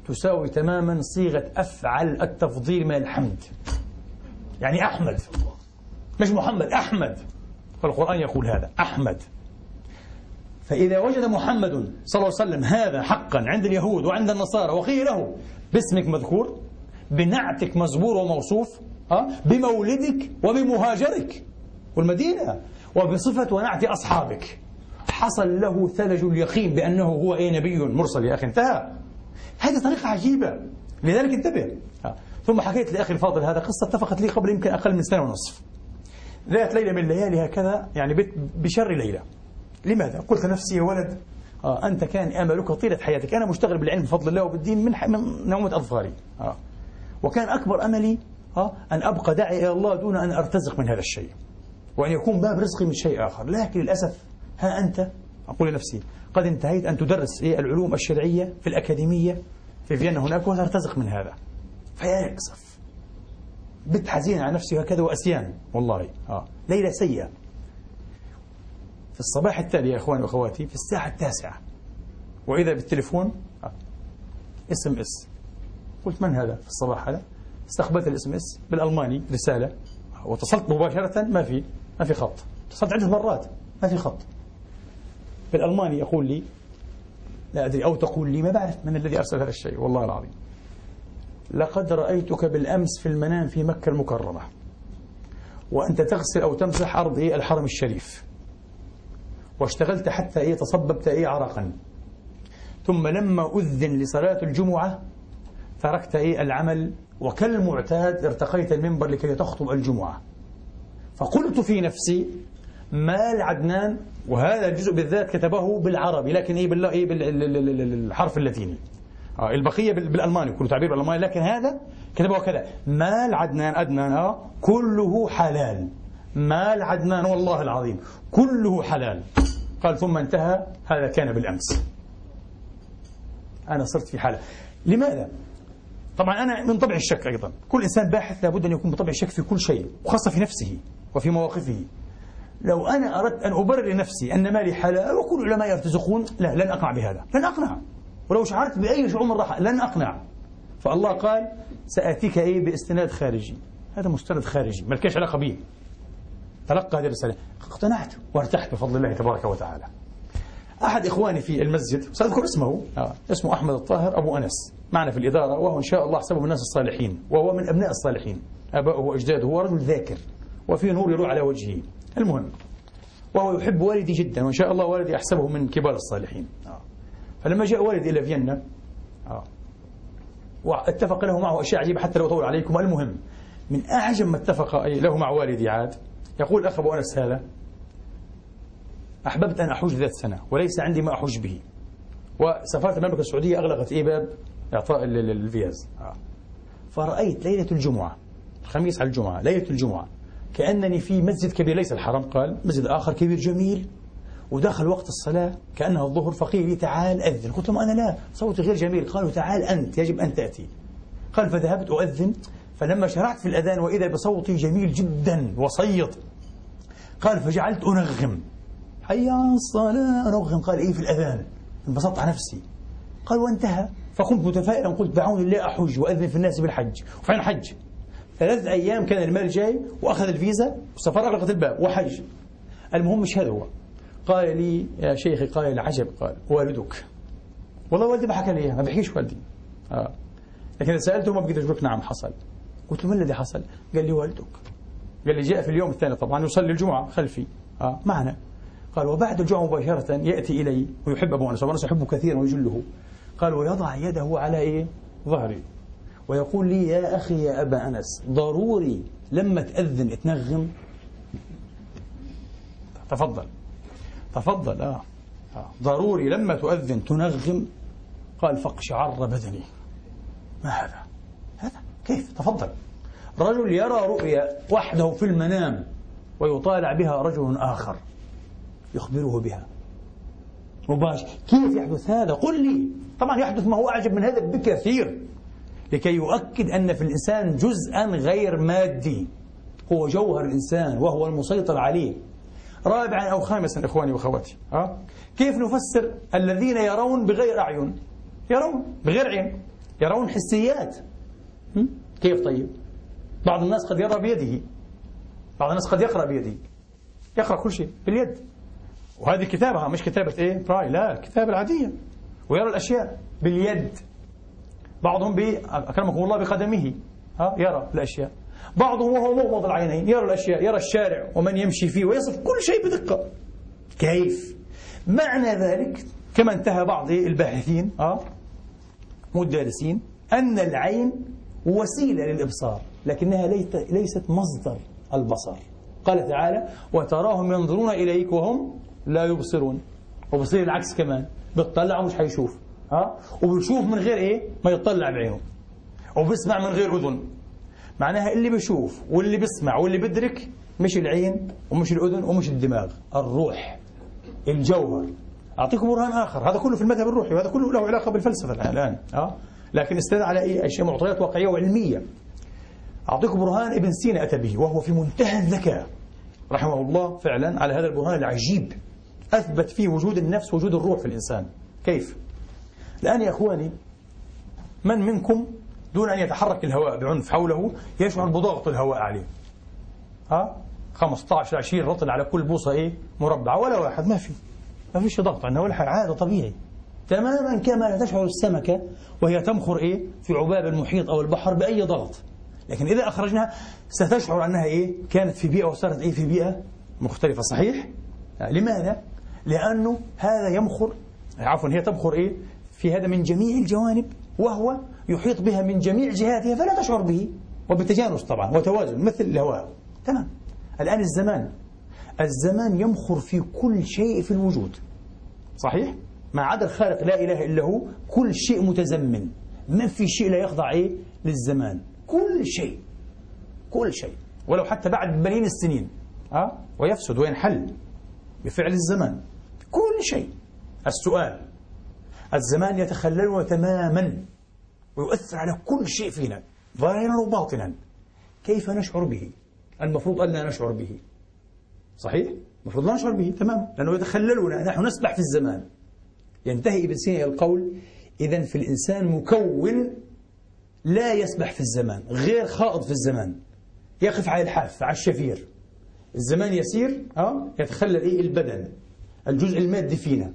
تساوي تماما صيغة أفعل التفضيل من الحمد. يعني أحمد. مش محمد أحمد. فالقرآن يقول هذا أحمد. فإذا وجد محمد صلى الله عليه وسلم هذا حقا عند اليهود وعند النصارى وقيل له باسمك مذكور بنعتك مزبور وموصوف أه؟ بمولدك وبمهاجرك والمدينة وبصفة ونعت أصحابك حصل له ثلج اليقين بأنه هو أي نبي مرسل يا أخي انتهى. هذه طريقة عجيبة. لذلك انتبه. أه؟ ثم حكيت لأخي الفاضل هذا قصة اتفقت لي قبل يمكن أقل من سنة ونصف. ذات ليلة من الليالي هكذا يعني بشر ليلة. لماذا؟ قلت نفسي يا ولد آه أنت كان أملك طيلة حياتك. أنا مشتغل بالعلم بفضل الله وبالدين من, من نومة أظفاري. آه. وكان أكبر أملي آه أن أبقى داعي إلى الله دون أن أرتزق من هذا الشيء. وأن يكون باب رزقي من شيء آخر. لكن للأسف ها أنت؟ أقول لنفسي قد انتهيت أن تدرس إيه العلوم الشرعية في الأكاديمية في فيينا هناك وترتزق من هذا؟ فيا يكسف بت حزين على نفسي هكذا وأسيان والله. آه. ليلة سيئة. في الصباح التالي يا إخواني وأخواتي في الساعة التاسعة. وإذا بالتليفون آه. SMS. قلت من هذا في الصباح هذا؟ استقبلت ال SMS بالألماني رسالة. واتصلت مباشرة ما في ما في خط. اتصلت عدة مرات ما في خط. بالألماني يقول لي لا أدري أو تقول لي ما بعرف من الذي أرسل هذا الشيء والله العظيم. لقد رأيتك بالأمس في المنام في مكة المكرمة وأنت تغسل أو تمسح أرض إيه الحرم الشريف واشتغلت حتى إيه تصببت إيه عرقا ثم لما أذن لصلاة الجمعة تركت إيه العمل وكالمعتاد ارتقيت المنبر لكي تخطب الجمعة. فقلت في نفسي مال عدنان وهذا الجزء بالذات كتبه بالعربي لكن إيه بالله إيه بالحرف اللاتيني. آه البقية بالألماني كله تعبير بالألماني لكن هذا كتبه كذا. مال عدنان عدنان آه كله حلال. مال عدنان والله العظيم كله حلال. قال ثم انتهى هذا كان بالأمس. أنا صرت في حالة. لماذا؟ طبعا أنا من طبع الشك أيضا. كل إنسان باحث لابد أن يكون بطبع الشك في كل شيء وخاصة في نفسه وفي مواقفه. لو أنا أردت أن أبرر لنفسي أن مالي حلال وكل العلماء يرتزقون لا لن أقنع بهذا لن أقنع. ولو شعرت بأي شعور من راحة لن أقنع. فالله قال سآتيك إيه؟ بإستناد خارجي. هذا مستند خارجي ما لكش علاقة به تلقى هذه الرسالة. اقتنعت وارتحت بفضل الله تبارك وتعالى. أحد إخواني في المسجد سأذكر اسمه. آه. اسمه أحمد الطاهر أبو أنس. معنا في الإدارة وهو إن شاء الله من الناس الصالحين وهو من أبناء الصالحين. أباؤه وأجداده هو رجل ذاكر وفي نور يروح على وجهه. المهم وهو يحب والدي جدا وإن شاء الله والدي أحسبه من كبار الصالحين آه. فلما جاء والدي إلى فيينا آه. واتفق له معه أشياء عجيبة حتى لو أطول عليكم المهم من أعجب ما اتفق له مع والدي عاد يقول الأخ أبو أنس هذا أحببت أن أحج ذات سنة وليس عندي ما أحج به وسفارة المملكة السعودية أغلقت إيه باب إعطاء الفيز آه. فرأيت ليلة الجمعة الخميس على الجمعة ليلة الجمعة كأنني في مسجد كبير ليس الحرم قال مسجد آخر كبير جميل ودخل وقت الصلاة كأنها الظهر فقيل لي تعال أذن. قلت لهم أنا لا صوتي غير جميل. قالوا تعال أنت يجب أن تأتي. قال فذهبت أؤذن فلما شرعت في الأذان وإذا بصوتي جميل جدا وصيط قال فجعلت أنغم. حي على الصلاة أنغم. قال إيه في الأذان؟ انبسطت على نفسي. قال وانتهى. فقمت متفائلا قلت دعوني الله أحج وأذن في الناس بالحج. وفعلا حج. ثلاث أيام كان المال جاي وأخذ الفيزا وسفر أغلقت الباب وحج المهم مش هذا هو. قال لي يا شيخي قال العجب قال والدك. والله والدي ما حكى لي ما بحكيش والدي. آه. لكن سألته ما بقدر أقول نعم حصل. قلت له ما الذي حصل؟ قال لي والدك. قال لي جاء في اليوم الثاني طبعا يصلي الجمعة خلفي. آه. معنا. قال وبعد الجمعة مباشرة يأتي إلي ويحب أبو أنس وأنس يحبه كثيرا ويجله. قال ويضع يده على إيه؟ ظهري. ويقول لي يا أخي يا أبا أنس ضروري لما تأذن تنغم؟ تفضل. تفضل آه. آه. ضروري لما تؤذن تنغم؟ قال فاقشعر بدني. ما هذا؟ هذا؟ كيف؟ تفضل. رجل يرى رؤيا وحده في المنام ويطالع بها رجل آخر يخبره بها. مباشر. كيف يحدث هذا؟ قل لي. طبعا يحدث ما هو أعجب من هذا بكثير. لكي يؤكد أن في الإنسان جزءا غير مادي. هو جوهر الإنسان وهو المسيطر عليه. رابعا أو خامسا إخواني وأخواتي؟ كيف نفسر الذين يرون بغير أعين؟ يرون بغير عين يرون حسيات. كيف طيب؟ بعض الناس قد يرى بيده. بعض الناس قد يقرأ بيده. يقرأ كل شيء باليد. وهذه كتابة مش كتابة إيه؟ براي لا الكتابة العادية. ويرى الأشياء باليد. بعضهم أكرمكم الله بقدمه. ها يرى الأشياء. بعضهم وهو مغمض العينين يرى الأشياء يرى الشارع ومن يمشي فيه ويصف كل شيء بدقة. كيف؟ معنى ذلك كما انتهى بعض الباحثين ها والدارسين أن العين وسيلة للإبصار لكنها ليست مصدر البصر. قال تعالى وتراهم ينظرون إليك وهم لا يبصرون. وبصير العكس كمان بتطلع ومش حيشوف. ها؟ وبيشوف من غير إيه؟ ما يطلع بعينه. وبيسمع من غير أذن. معناها اللي بيشوف واللي بيسمع واللي بيدرك مش العين ومش الأذن ومش الدماغ الروح الجوهر. أعطيكم برهان آخر. هذا كله في المذهب الروحي وهذا كله له علاقة بالفلسفة الآن ها؟ لكن استند على إيه اشياء معطيات واقعية وعلمية. أعطيكم برهان ابن سينا أتى به وهو في منتهى الذكاء. رحمه الله فعلا على هذا البرهان العجيب. أثبت فيه وجود النفس وجود الروح في الإنسان. كيف؟ الآن يا أخواني من منكم دون أن يتحرك الهواء بعنف حوله يشعر بضغط الهواء عليه. ها؟ 15 20 رطل على كل بوصة إيه؟ مربعة ولا واحد ما في. ما فيش ضغط عندنا ولا حاجة. عادة طبيعي. تماما كما لا تشعر السمكة وهي تمخر إيه؟ في عباب المحيط أو البحر بأي ضغط. لكن إذا أخرجناها ستشعر أنها إيه؟ كانت في بيئة وصارت إيه؟ في بيئة مختلفة. صحيح؟ لماذا؟ لأنه هذا يمخر عفوا هي تمخر إيه؟ في هذا من جميع الجوانب وهو يحيط بها من جميع جهاتها فلا تشعر به. وبتجانس طبعا وتوازن مثل الهواء. تمام. الآن الزمان. الزمان يمخر في كل شيء في الوجود. صحيح؟ ما عدا الخالق لا إله إلا هو كل شيء متزمن. ما في شيء لا يخضع إيه؟ للزمان. كل شيء. كل شيء. ولو حتى بعد ملايين السنين. أه؟ ويفسد وينحل بفعل الزمان. كل شيء. السؤال. الزمان يتخللنا تماما ويؤثر على كل شيء فينا ظاهرا وباطنا. كيف نشعر به؟ المفروض أن لا نشعر به. صحيح؟ المفروض لا نشعر به تماما لأنه يتخللنا نحن نسبح في الزمان. ينتهي ابن سينا إلى القول إذا في الإنسان مكون لا يسبح في الزمان غير خائض في الزمان. يقف على الحاف على الشفير. الزمان يسير أه؟ يتخلل إيه؟ البدن. الجزء المادي فينا.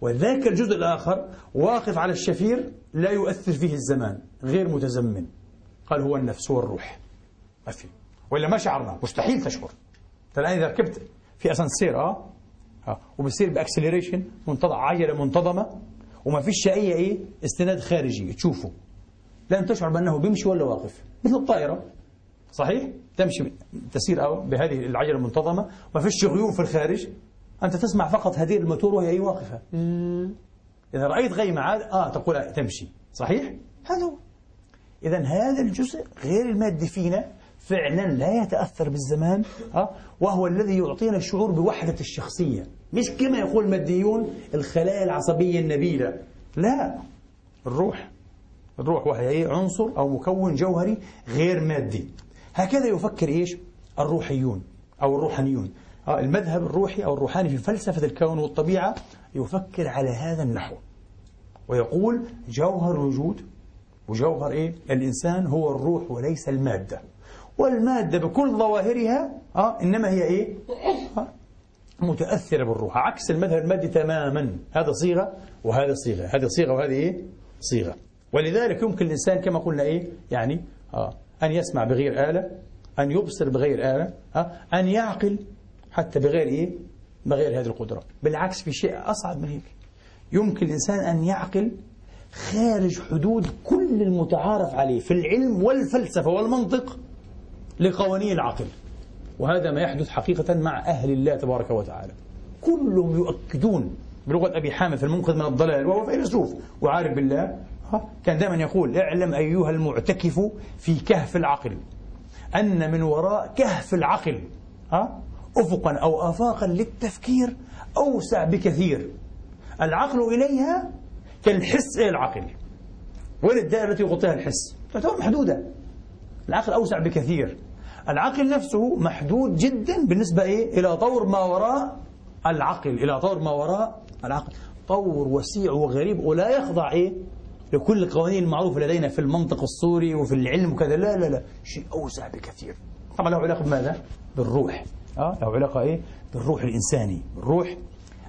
وذاك الجزء الآخر واقف على الشفير لا يؤثر فيه الزمان غير متزمن. قال هو النفس هو الروح. ما في. ولا ما شعرنا. مستحيل تشعر. الآن إذا ركبت في أسانسير آه آه وبصير بأكسلريشن منتظم عجلة منتظمة وما فيش أي إيه استناد خارجي. تشوفه. لن تشعر بأنه بيمشي ولا واقف. مثل الطائرة. صحيح؟ تمشي تسير أو بهذه العجلة المنتظمة. ما فيش غيوم في الخارج. أنت تسمع فقط هذه الموتور وهي واقفة. إذا رأيت غيمة عاد آه تقول تمشي. صحيح؟ هذا هو. إذا هذا الجزء غير المادي فينا فعلا لا يتأثر بالزمان آه وهو الذي يعطينا الشعور بوحدة الشخصية. مش كما يقول الماديون الخلايا العصبية النبيلة. لا. الروح. الروح وهي عنصر أو مكون جوهري غير مادي. هكذا يفكر إيش؟ الروحيون أو الروحانيون. المذهب الروحي أو الروحاني في فلسفة الكون والطبيعة يفكر على هذا النحو ويقول جوهر الوجود وجوهر إيه؟ الإنسان هو الروح وليس المادة والمادة بكل ظواهرها آه إنما هي إيه؟ آه متأثرة بالروح عكس المذهب المادي تماما هذا صيغة وهذا صيغة هذه صيغة وهذه إيه؟ صيغة ولذلك يمكن الإنسان كما قلنا إيه؟ يعني آه أن يسمع بغير آلة أن يبصر بغير آلة آه أن يعقل حتى بغير إيه؟ بغير هذه القدرة. بالعكس في شيء أصعب من هيك. يمكن الإنسان أن يعقل خارج حدود كل المتعارف عليه في العلم والفلسفة والمنطق لقوانين العقل. وهذا ما يحدث حقيقة مع أهل الله تبارك وتعالى. كلهم يؤكدون بلغة أبي حامد في المنقذ من الضلال وهو فيلسوف وعارف بالله كان دائما يقول اعلم أيها المعتكف في كهف العقل. أن من وراء كهف العقل ها أفقا أو آفاقا للتفكير أوسع بكثير. العقل إليها كالحس إلى العقل. وين الدائرة التي يغطيها الحس. تعتبر محدودة. العقل أوسع بكثير. العقل نفسه محدود جدا بالنسبة إيه؟ إلى طور ما وراء العقل إلى طور ما وراء العقل. طور وسيع وغريب ولا يخضع إيه؟ لكل القوانين المعروفة لدينا في المنطق الصوري وفي العلم وكذا. لا لا لا. شيء أوسع بكثير. طبعا له علاقة بماذا؟ بالروح. آه له علاقة إيه؟ بالروح الإنساني الروح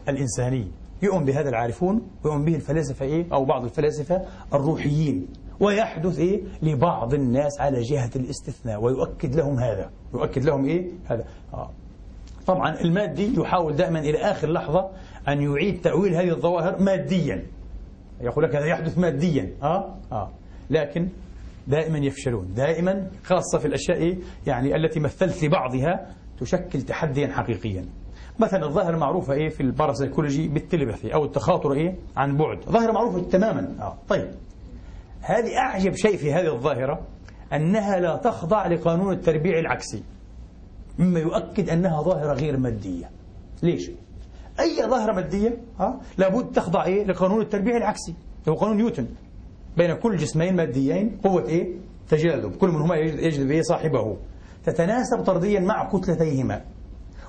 الإنساني يؤمن بهذا العارفون ويؤمن به الفلاسفة إيه؟ أو بعض الفلاسفة الروحيين ويحدث إيه؟ لبعض الناس على جهة الاستثناء ويؤكد لهم هذا يؤكد لهم إيه؟ هذا آه. طبعا المادي يحاول دائما إلى آخر لحظة أن يعيد تأويل هذه الظواهر ماديا يقول لك هذا يحدث ماديا آه؟ آه. لكن دائما يفشلون دائما خاصة في الأشياء إيه؟ يعني التي مثلت لبعضها تشكل تحديا حقيقيا. مثلا الظاهرة معروفة إيه في الباراسيكولوجي بالتليباثي أو التخاطر إيه عن بعد. ظاهرة معروفة تماما. آه. طيب. هذه أعجب شيء في هذه الظاهرة أنها لا تخضع لقانون التربيع العكسي مما يؤكد أنها ظاهرة غير مادية. ليش؟ أي ظاهرة مادية ها لابد تخضع إيه لقانون التربيع العكسي هو قانون نيوتن. بين كل جسمين ماديين قوة إيه؟ تجاذب. كل منهما يجذب إيه صاحبه. تتناسب طرديا مع كتلتيهما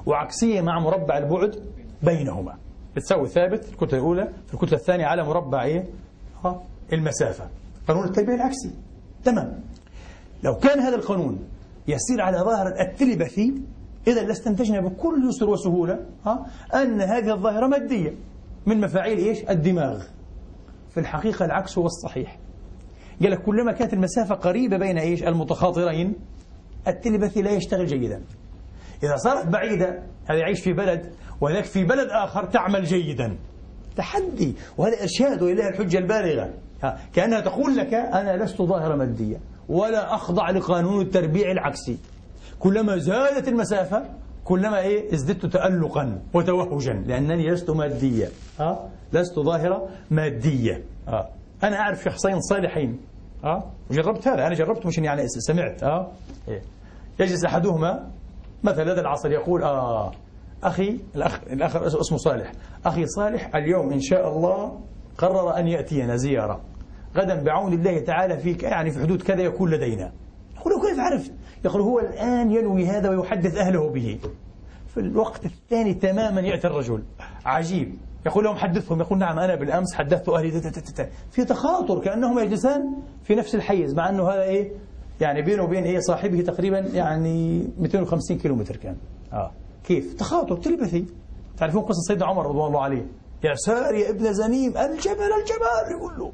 وعكسية مع مربع البعد بينهما. بتساوي ثابت الكتلة الأولى في الكتلة الثانية على مربع إيه؟ ها المسافة. قانون التربيع العكسي. تمام. لو كان هذا القانون يسير على ظاهرة التلبثي إذا لاستنتجنا بكل يسر وسهولة ها أن هذه الظاهرة مادية من مفاعيل إيش؟ الدماغ. في الحقيقة العكس هو الصحيح. قال لك كلما كانت المسافة قريبة بين إيش؟ المتخاطرين التلبثي لا يشتغل جيدا. إذا صارت بعيدة هذا يعيش في بلد وهناك في بلد آخر تعمل جيدا. تحدي وهذا إرشاد وإليها الحجة البالغة. كأنها تقول لك أنا لست ظاهرة مادية ولا أخضع لقانون التربيع العكسي كلما زادت المسافة كلما إيه ازددت تألقا وتوهجا. لأنني لست مادية لست ظاهرة مادية. أنا أعرف شخصين صالحين. ها؟ وجربت هذا أنا جربت مش يعني سمعت ها؟ إيه. يجلس أحدهما. مثلا هذا العصر يقول آه أخي الأخ الآخر اسمه صالح. أخي صالح اليوم إن شاء الله قرر أن يأتينا زيارة. غدا بعون الله تعالى في يعني في حدود كذا يكون لدينا. يقول كيف عرفت؟ يقول هو الآن ينوي هذا ويحدث أهله به. في الوقت الثاني تماما يأتي الرجل. عجيب. يقول لهم حدثهم يقول نعم أنا بالأمس حدثت أهلي. في تخاطر كأنهم يجلسان في نفس الحيز مع أنه هذا إيه؟ يعني بينه وبين إيه؟ صاحبه تقريبا يعني 250 كيلومتر كان. آه. كيف؟ تخاطر تلبثي تعرفون قصة سيدنا عمر رضوان الله عليه؟ يا سار يا ابن زنيم الجبل الجبل يقول له.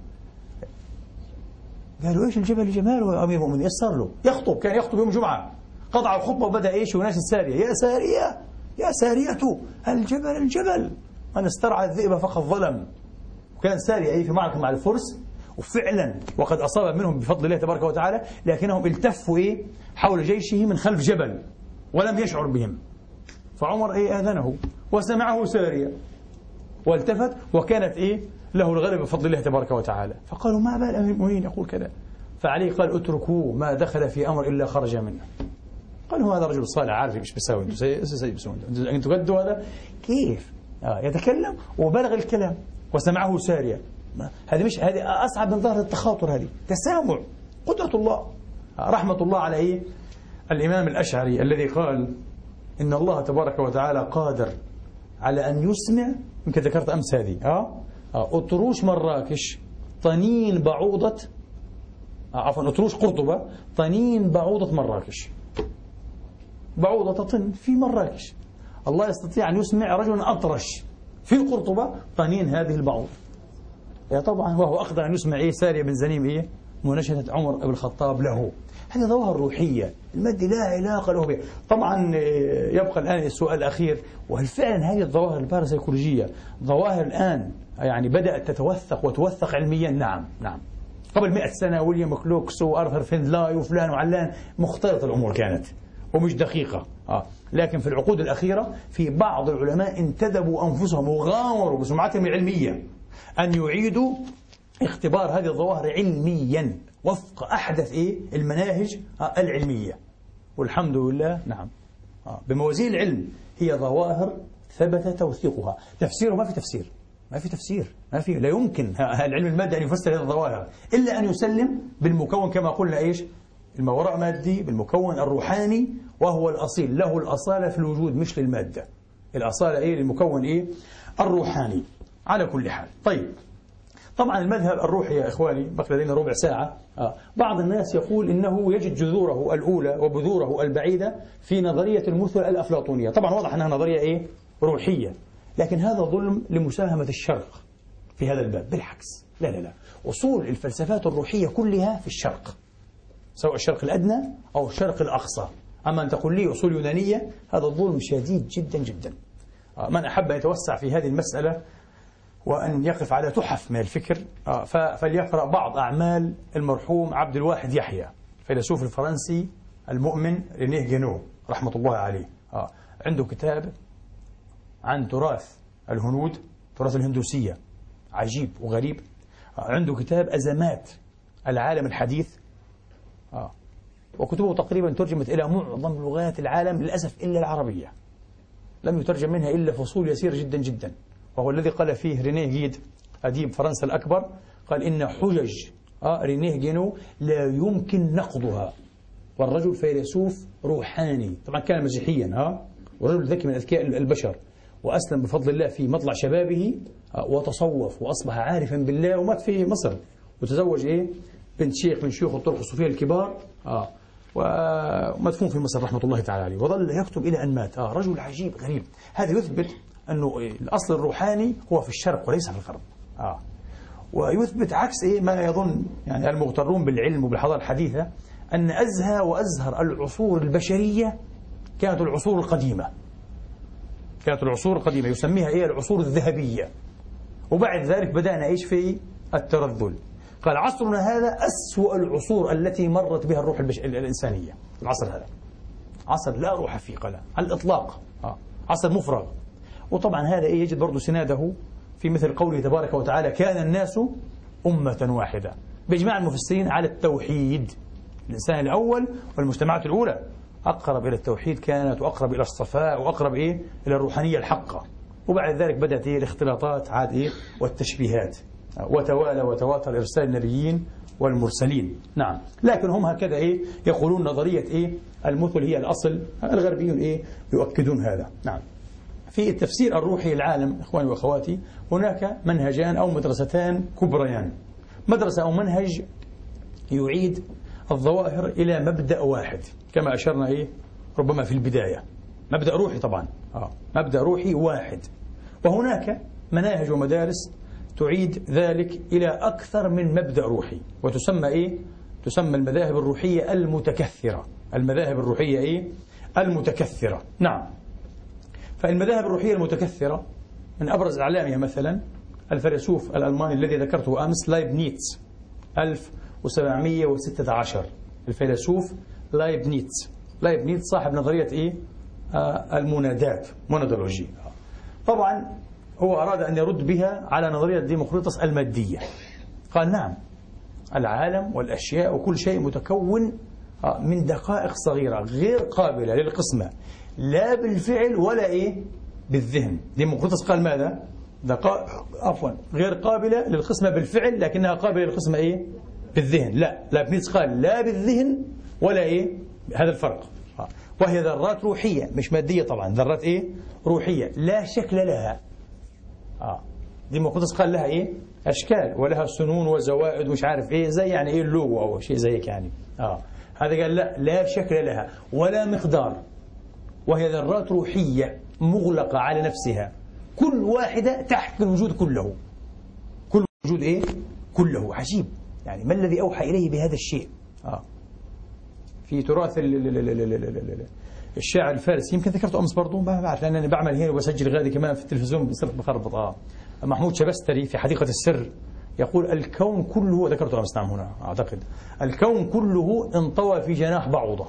قالوا إيش الجبل جماله يا أمير المؤمنين يسر له. يخطب كان يخطب يوم الجمعه قطع الخطبة وبدأ إيش؟ وناس السارية. يا سارية يا سارية الجبل الجبل من استرعى الذئب فقد ظلم وكان ساريه اي في معركه مع الفرس وفعلا وقد اصاب منهم بفضل الله تبارك وتعالى لكنهم التفوا إيه حول جيشه من خلف جبل ولم يشعر بهم فعمر إيه اذنه وسمعه ساريه والتفت وكانت إيه له الغلبة بفضل الله تبارك وتعالى فقالوا ما بال أمير المؤمنين يقول كذا فعلي قال اتركوه ما دخل في أمر إلا خرج منه قالوا هذا رجل صالح عارف إيش بيساوي بيسوون أنتم قدوا هذا كيف آه يتكلم وبلغ الكلام وسمعه ساريا هذه مش هذه أصعب من ظاهر التخاطر هذه. تسامع قدرة الله. رحمة الله على إيه الإمام الأشعري الذي قال إن الله تبارك وتعالى قادر على أن يسمع. يمكن ذكرت أمس هذه. آه؟ أطروش مراكش. طنين بعوضة. عفوا أطروش قرطبة. طنين بعوضة مراكش. بعوضة طن في مراكش. الله يستطيع أن يسمع رجلا أطرش في قرطبة طنين هذه البعوضة يا طبعا وهو أقدر أن يسمع إيه؟ سارية بن زنيم إيه؟ مناشدة عمر بن الخطاب له. هذه ظواهر روحية. المادة لا علاقة له بها. طبعا آه، يبقى الآن السؤال الأخير. وهل فعلا هذه الظواهر الباراسيكولوجية ظواهر الآن يعني بدأت تتوثق وتوثق علميا؟ نعم نعم. قبل مئة سنة ويليام كروكس وأرثر فيندلاي وفلان وعلان. مختلطة الأمور كانت. ومش دقيقة. آه. لكن في العقود الأخيرة في بعض العلماء انتدبوا أنفسهم وغامروا بسمعتهم العلمية أن يعيدوا اختبار هذه الظواهر علميا وفق أحدث إيه؟ المناهج العلمية. والحمد لله نعم. آه بموازين العلم هي ظواهر ثبت توثيقها. تفسيره ما في تفسير. ما في تفسير. ما في لا يمكن العلم المادي أن يفسر هذه الظواهر إلا أن يسلم بالمكون كما قلنا إيش؟ الماوراء مادي بالمكون الروحاني وهو الأصيل. له الأصالة في الوجود مش للمادة. الأصالة إيه؟ للمكون إيه؟ الروحاني. على كل حال. طيب. طبعا المذهب الروحي يا إخواني بقي لدينا ربع ساعة. آه. بعض الناس يقول إنه يجد جذوره الأولى وبذوره البعيدة في نظرية المثل الأفلاطونية. طبعا واضح أنها نظرية إيه؟ روحية. لكن هذا ظلم لمساهمة الشرق في هذا الباب. بالعكس. لا لا لا. أصول الفلسفات الروحية كلها في الشرق. سواء الشرق الأدنى أو الشرق الأقصى. أما أن تقول لي أصول يونانية هذا ظلم شديد جدا جدا. آه، من أحب أن يتوسع في هذه المسألة وأن يقف على تحف من الفكر آه، فليقرأ بعض أعمال المرحوم عبد الواحد يحيى الفيلسوف الفرنسي المؤمن رينيه جينو رحمة الله عليه. آه، عنده كتاب عن تراث الهنود تراث الهندوسية. عجيب وغريب. عنده كتاب أزمات العالم الحديث آه. وكتبه تقريبا ترجمت إلى معظم لغات العالم للأسف إلا العربية. لم يترجم منها إلا فصول يسير جدا جدا. وهو الذي قال فيه رينيه جيد أديب فرنسا الأكبر قال إن حجج آه رينيه جينو لا يمكن نقضها. والرجل فيلسوف روحاني طبعا كان مسيحيا ها آه ورجل ذكي من أذكياء البشر. وأسلم بفضل الله في مطلع شبابه آه، وتصوف وأصبح عارفا بالله ومات في مصر. وتزوج إيه؟ بنت شيخ من شيوخ الطرق الصوفية الكبار. آه. ومدفون في مصر رحمة الله تعالى عليه. وظل يكتب إلى أن مات. آه. رجل عجيب غريب. هذا يثبت أنه الأصل الروحاني هو في الشرق وليس في الغرب. آه. ويثبت عكس إيه؟ ما يظن يعني المغترون بالعلم وبالحضارة الحديثة أن أزهى وأزهر العصور البشرية كانت العصور القديمة. كانت العصور القديمة. يسميها إيه؟ العصور الذهبية. وبعد ذلك بدأنا إيش في الترذل. قال عصرنا هذا أسوأ العصور التي مرت بها الروح البش... الإنسانية. العصر هذا. عصر لا روح فيه قال على الإطلاق. آه. عصر مفرغ. وطبعا هذا إيه يجد برضو سناده في مثل قوله تبارك وتعالى كان الناس أمة واحدة. بإجماع المفسرين على التوحيد. الإنسان الأول والمجتمعات الأولى. أقرب إلى التوحيد كانت وأقرب إلى الصفاء وأقرب إيه؟ إلى الروحانية الحقة. وبعد ذلك بدأت إيه الاختلاطات عاد إيه؟ والتشبيهات. وتوالى وتواتر إرسال النبيين والمرسلين. نعم. لكن هم هكذا إيه؟ يقولون نظرية إيه؟ المثل هي الأصل الغربيون إيه؟ يؤكدون هذا. نعم. في التفسير الروحي العالم إخواني وأخواتي هناك منهجان أو مدرستان كبريان. مدرسة أو منهج يعيد الظواهر إلى مبدأ واحد كما أشرنا إيه؟ ربما في البداية. مبدأ روحي طبعا. آه. مبدأ روحي واحد. وهناك مناهج ومدارس تعيد ذلك إلى أكثر من مبدأ روحي. وتسمى إيه؟ تسمى المذاهب الروحية المتكثرة. المذاهب الروحية إيه؟ المتكثرة. نعم. فالمذاهب الروحية المتكثرة من أبرز أعلامها مثلا الفيلسوف الألماني الذي ذكرته أمس لايبنيتس 1716 الفيلسوف لايبنيتس. لايبنيتس صاحب نظرية إيه؟ آه المونادات monadology طبعا هو أراد أن يرد بها على نظرية ديمقريطس المادية. قال نعم العالم والأشياء وكل شيء متكون آه، من دقائق صغيرة غير قابلة للقسمة. لا بالفعل ولا إيه؟ بالذهن. ديمقريطس قال ماذا؟ دقائق عفوا غير قابلة للقسمة بالفعل لكنها قابلة للقسمة إيه؟ بالذهن. لا لايبنيتس قال لا بالذهن ولا إيه؟ هذا الفرق. آه. وهي ذرات روحية مش مادية طبعا ذرات إيه؟ روحية. لا شكل لها. آه. ديمقريطس قال لها إيه؟ أشكال ولها سنون وزوائد ومش عارف إيه زي يعني إيه اللوغو أو شيء زيك يعني. آه. هذا قال لا لا شكل لها ولا مقدار. وهي ذرات روحية مغلقة على نفسها. كل واحدة تحت الوجود كله. كل وجود إيه؟ كله. عجيب. يعني ما الذي أوحى إليه بهذا الشيء؟ آه. في تراث الشاعر الفارسي يمكن ذكرته أمس برضه ما بعرف لأن أنا بعمل هنا وبسجل غادي كمان في التلفزيون بصرت بخربط آه محمود شبستري في حديقة السر يقول الكون كله ذكرته أمس نعم هنا أعتقد. الكون كله انطوى في جناح بعوضة.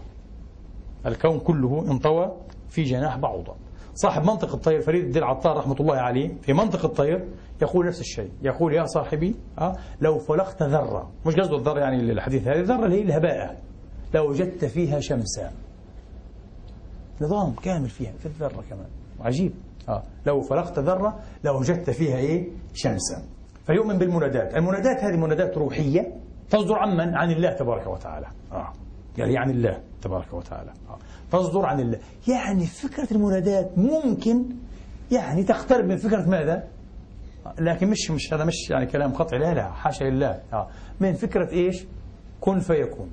الكون كله انطوى في جناح بعوضة. صاحب منطق الطير فريد الدين العطار رحمة الله عليه في منطق الطير يقول نفس الشيء. يقول يا صاحبي آه لو فلقت ذرة مش قصده الذرة يعني الحديث هذه الذرة اللي هي الهباءه لوجدت فيها شمسا. نظام كامل فيها في الذرة كمان عجيب آه. لو فرقت ذرة لوجدت فيها إيه شمسا فيؤمن بالمنادات المنادات هذه منادات روحية تصدر عن من؟ عن الله تبارك وتعالى آه. يعني عن الله تبارك وتعالى آه. تصدر عن الله يعني فكرة المنادات ممكن يعني تقترب من فكرة ماذا؟ لكن مش مش هذا مش يعني كلام قطعي لا لا حاشا لله آه. من فكرة إيش؟ كن فيكون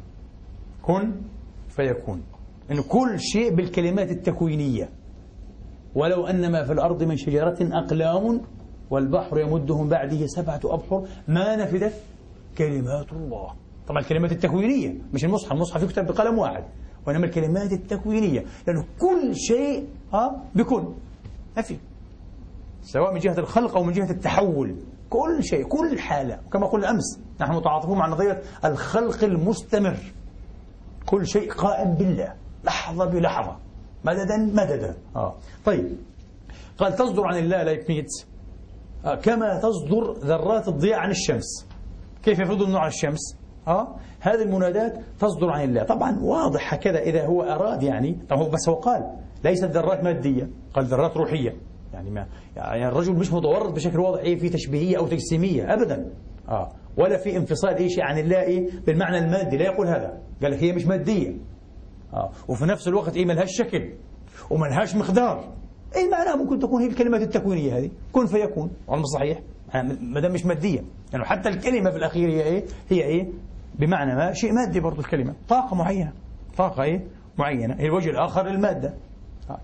كن فيكون أن كل شيء بالكلمات التكوينية. ولو أن ما في الأرض من شجرة أقلام والبحر يمده من بعده سبعة أبحر ما نفدت؟ كلمات الله. طبعا الكلمات التكوينية مش المصحف. المصحف يكتب بقلم واحد وإنما الكلمات التكوينية. لأنه كل شيء ها بكل ما في سواء من جهة الخلق أو من جهة التحول. كل شيء كل حالة. كما قلنا أمس نحن متعاطفون مع نظرية الخلق المستمر. كل شيء قائم بالله. لحظة بلحظة. مددا مددا. آه. طيب. قال تصدر عن الله لايبنيتس آه. كما تصدر ذرات الضياء عن الشمس. كيف يفرض النوع عن الشمس؟ آه. هذه المنادات تصدر عن الله. طبعا واضح هكذا إذا هو أراد يعني. هو بس هو قال ليست ذرات مادية. قال ذرات روحية. يعني ما يعني الرجل مش متورط بشكل واضح في تشبيهية أو تجسيمية. أبدا. آه. ولا في انفصال أي شيء عن الله إيه بالمعنى المادي. لا يقول هذا. قال لك هي مش مادية. آه. وفي نفس الوقت إيه ملهاش شكل وملهاش مقدار. أي معناها ممكن تكون هي الكلمات التكوينية هذه؟ كن فيكون. علم صحيح. ما دام مش مادية. يعني حتى الكلمة في الأخير هي إيه؟ هي إيه؟ بمعنى ما شيء مادي برضو الكلمة. طاقة معينة. طاقة إيه؟ معينة. الوجه الآخر المادة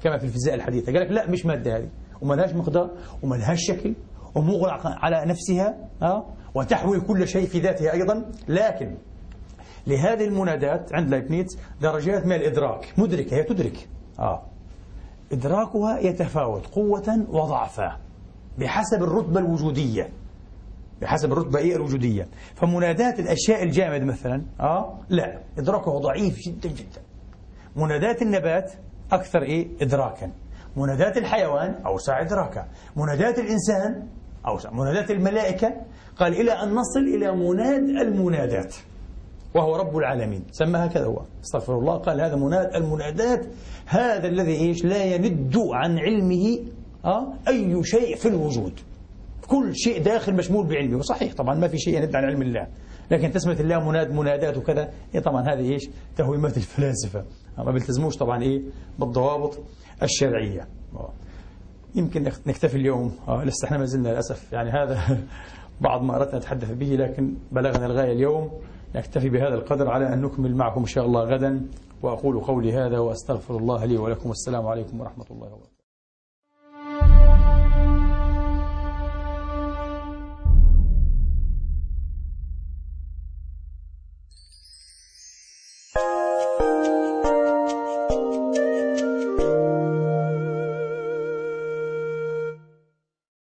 كما في الفيزياء الحديثة. قال لك لا مش مادة هذه. وما لهاش مقدار وما لهاش شكل ومغلق على نفسها. أه؟ وتحوي كل شيء في ذاتها أيضا. لكن لهذه المنادات عند لايبنيتس درجات من الإدراك. مدركة هي تدرك. آه. إدراكها يتفاوت قوة وضعفا بحسب الرتبة الوجودية. بحسب الرتبة إيه الوجودية. فمنادات الأشياء الجامد مثلا آه لا. إدراكه ضعيف جدا جدا. منادات النبات أكثر إيه؟ إدراكا. منادات الحيوان أوسع إدراكا منادات الإنسان أوسع. منادات الملائكة. قال إلى أن نصل إلى مناد المنادات. وهو رب العالمين. سمى هكذا هو. استغفر الله. قال هذا مناد المنادات هذا الذي إيش؟ لا يند عن علمه أه؟ أي شيء في الوجود. كل شيء داخل مشمول بعلمه. وصحيح طبعا ما في شيء يند عن علم الله. لكن تسمية الله مناد منادات وكذا إيه طبعا هذه إيش؟ تهويمات الفلاسفة. ما بيلتزموش طبعا إيه؟ بالضوابط الشرعية. يمكن نكتفي اليوم. آه لسه إحنا ما زلنا للأسف. يعني هذا بعض ما أردت أتحدث به لكن بلغنا الغاية اليوم. نكتفي بهذا القدر على أن نكمل معكم إن شاء الله غدا وأقول قولي هذا وأستغفر الله لي ولكم والسلام عليكم ورحمة الله وبركاته.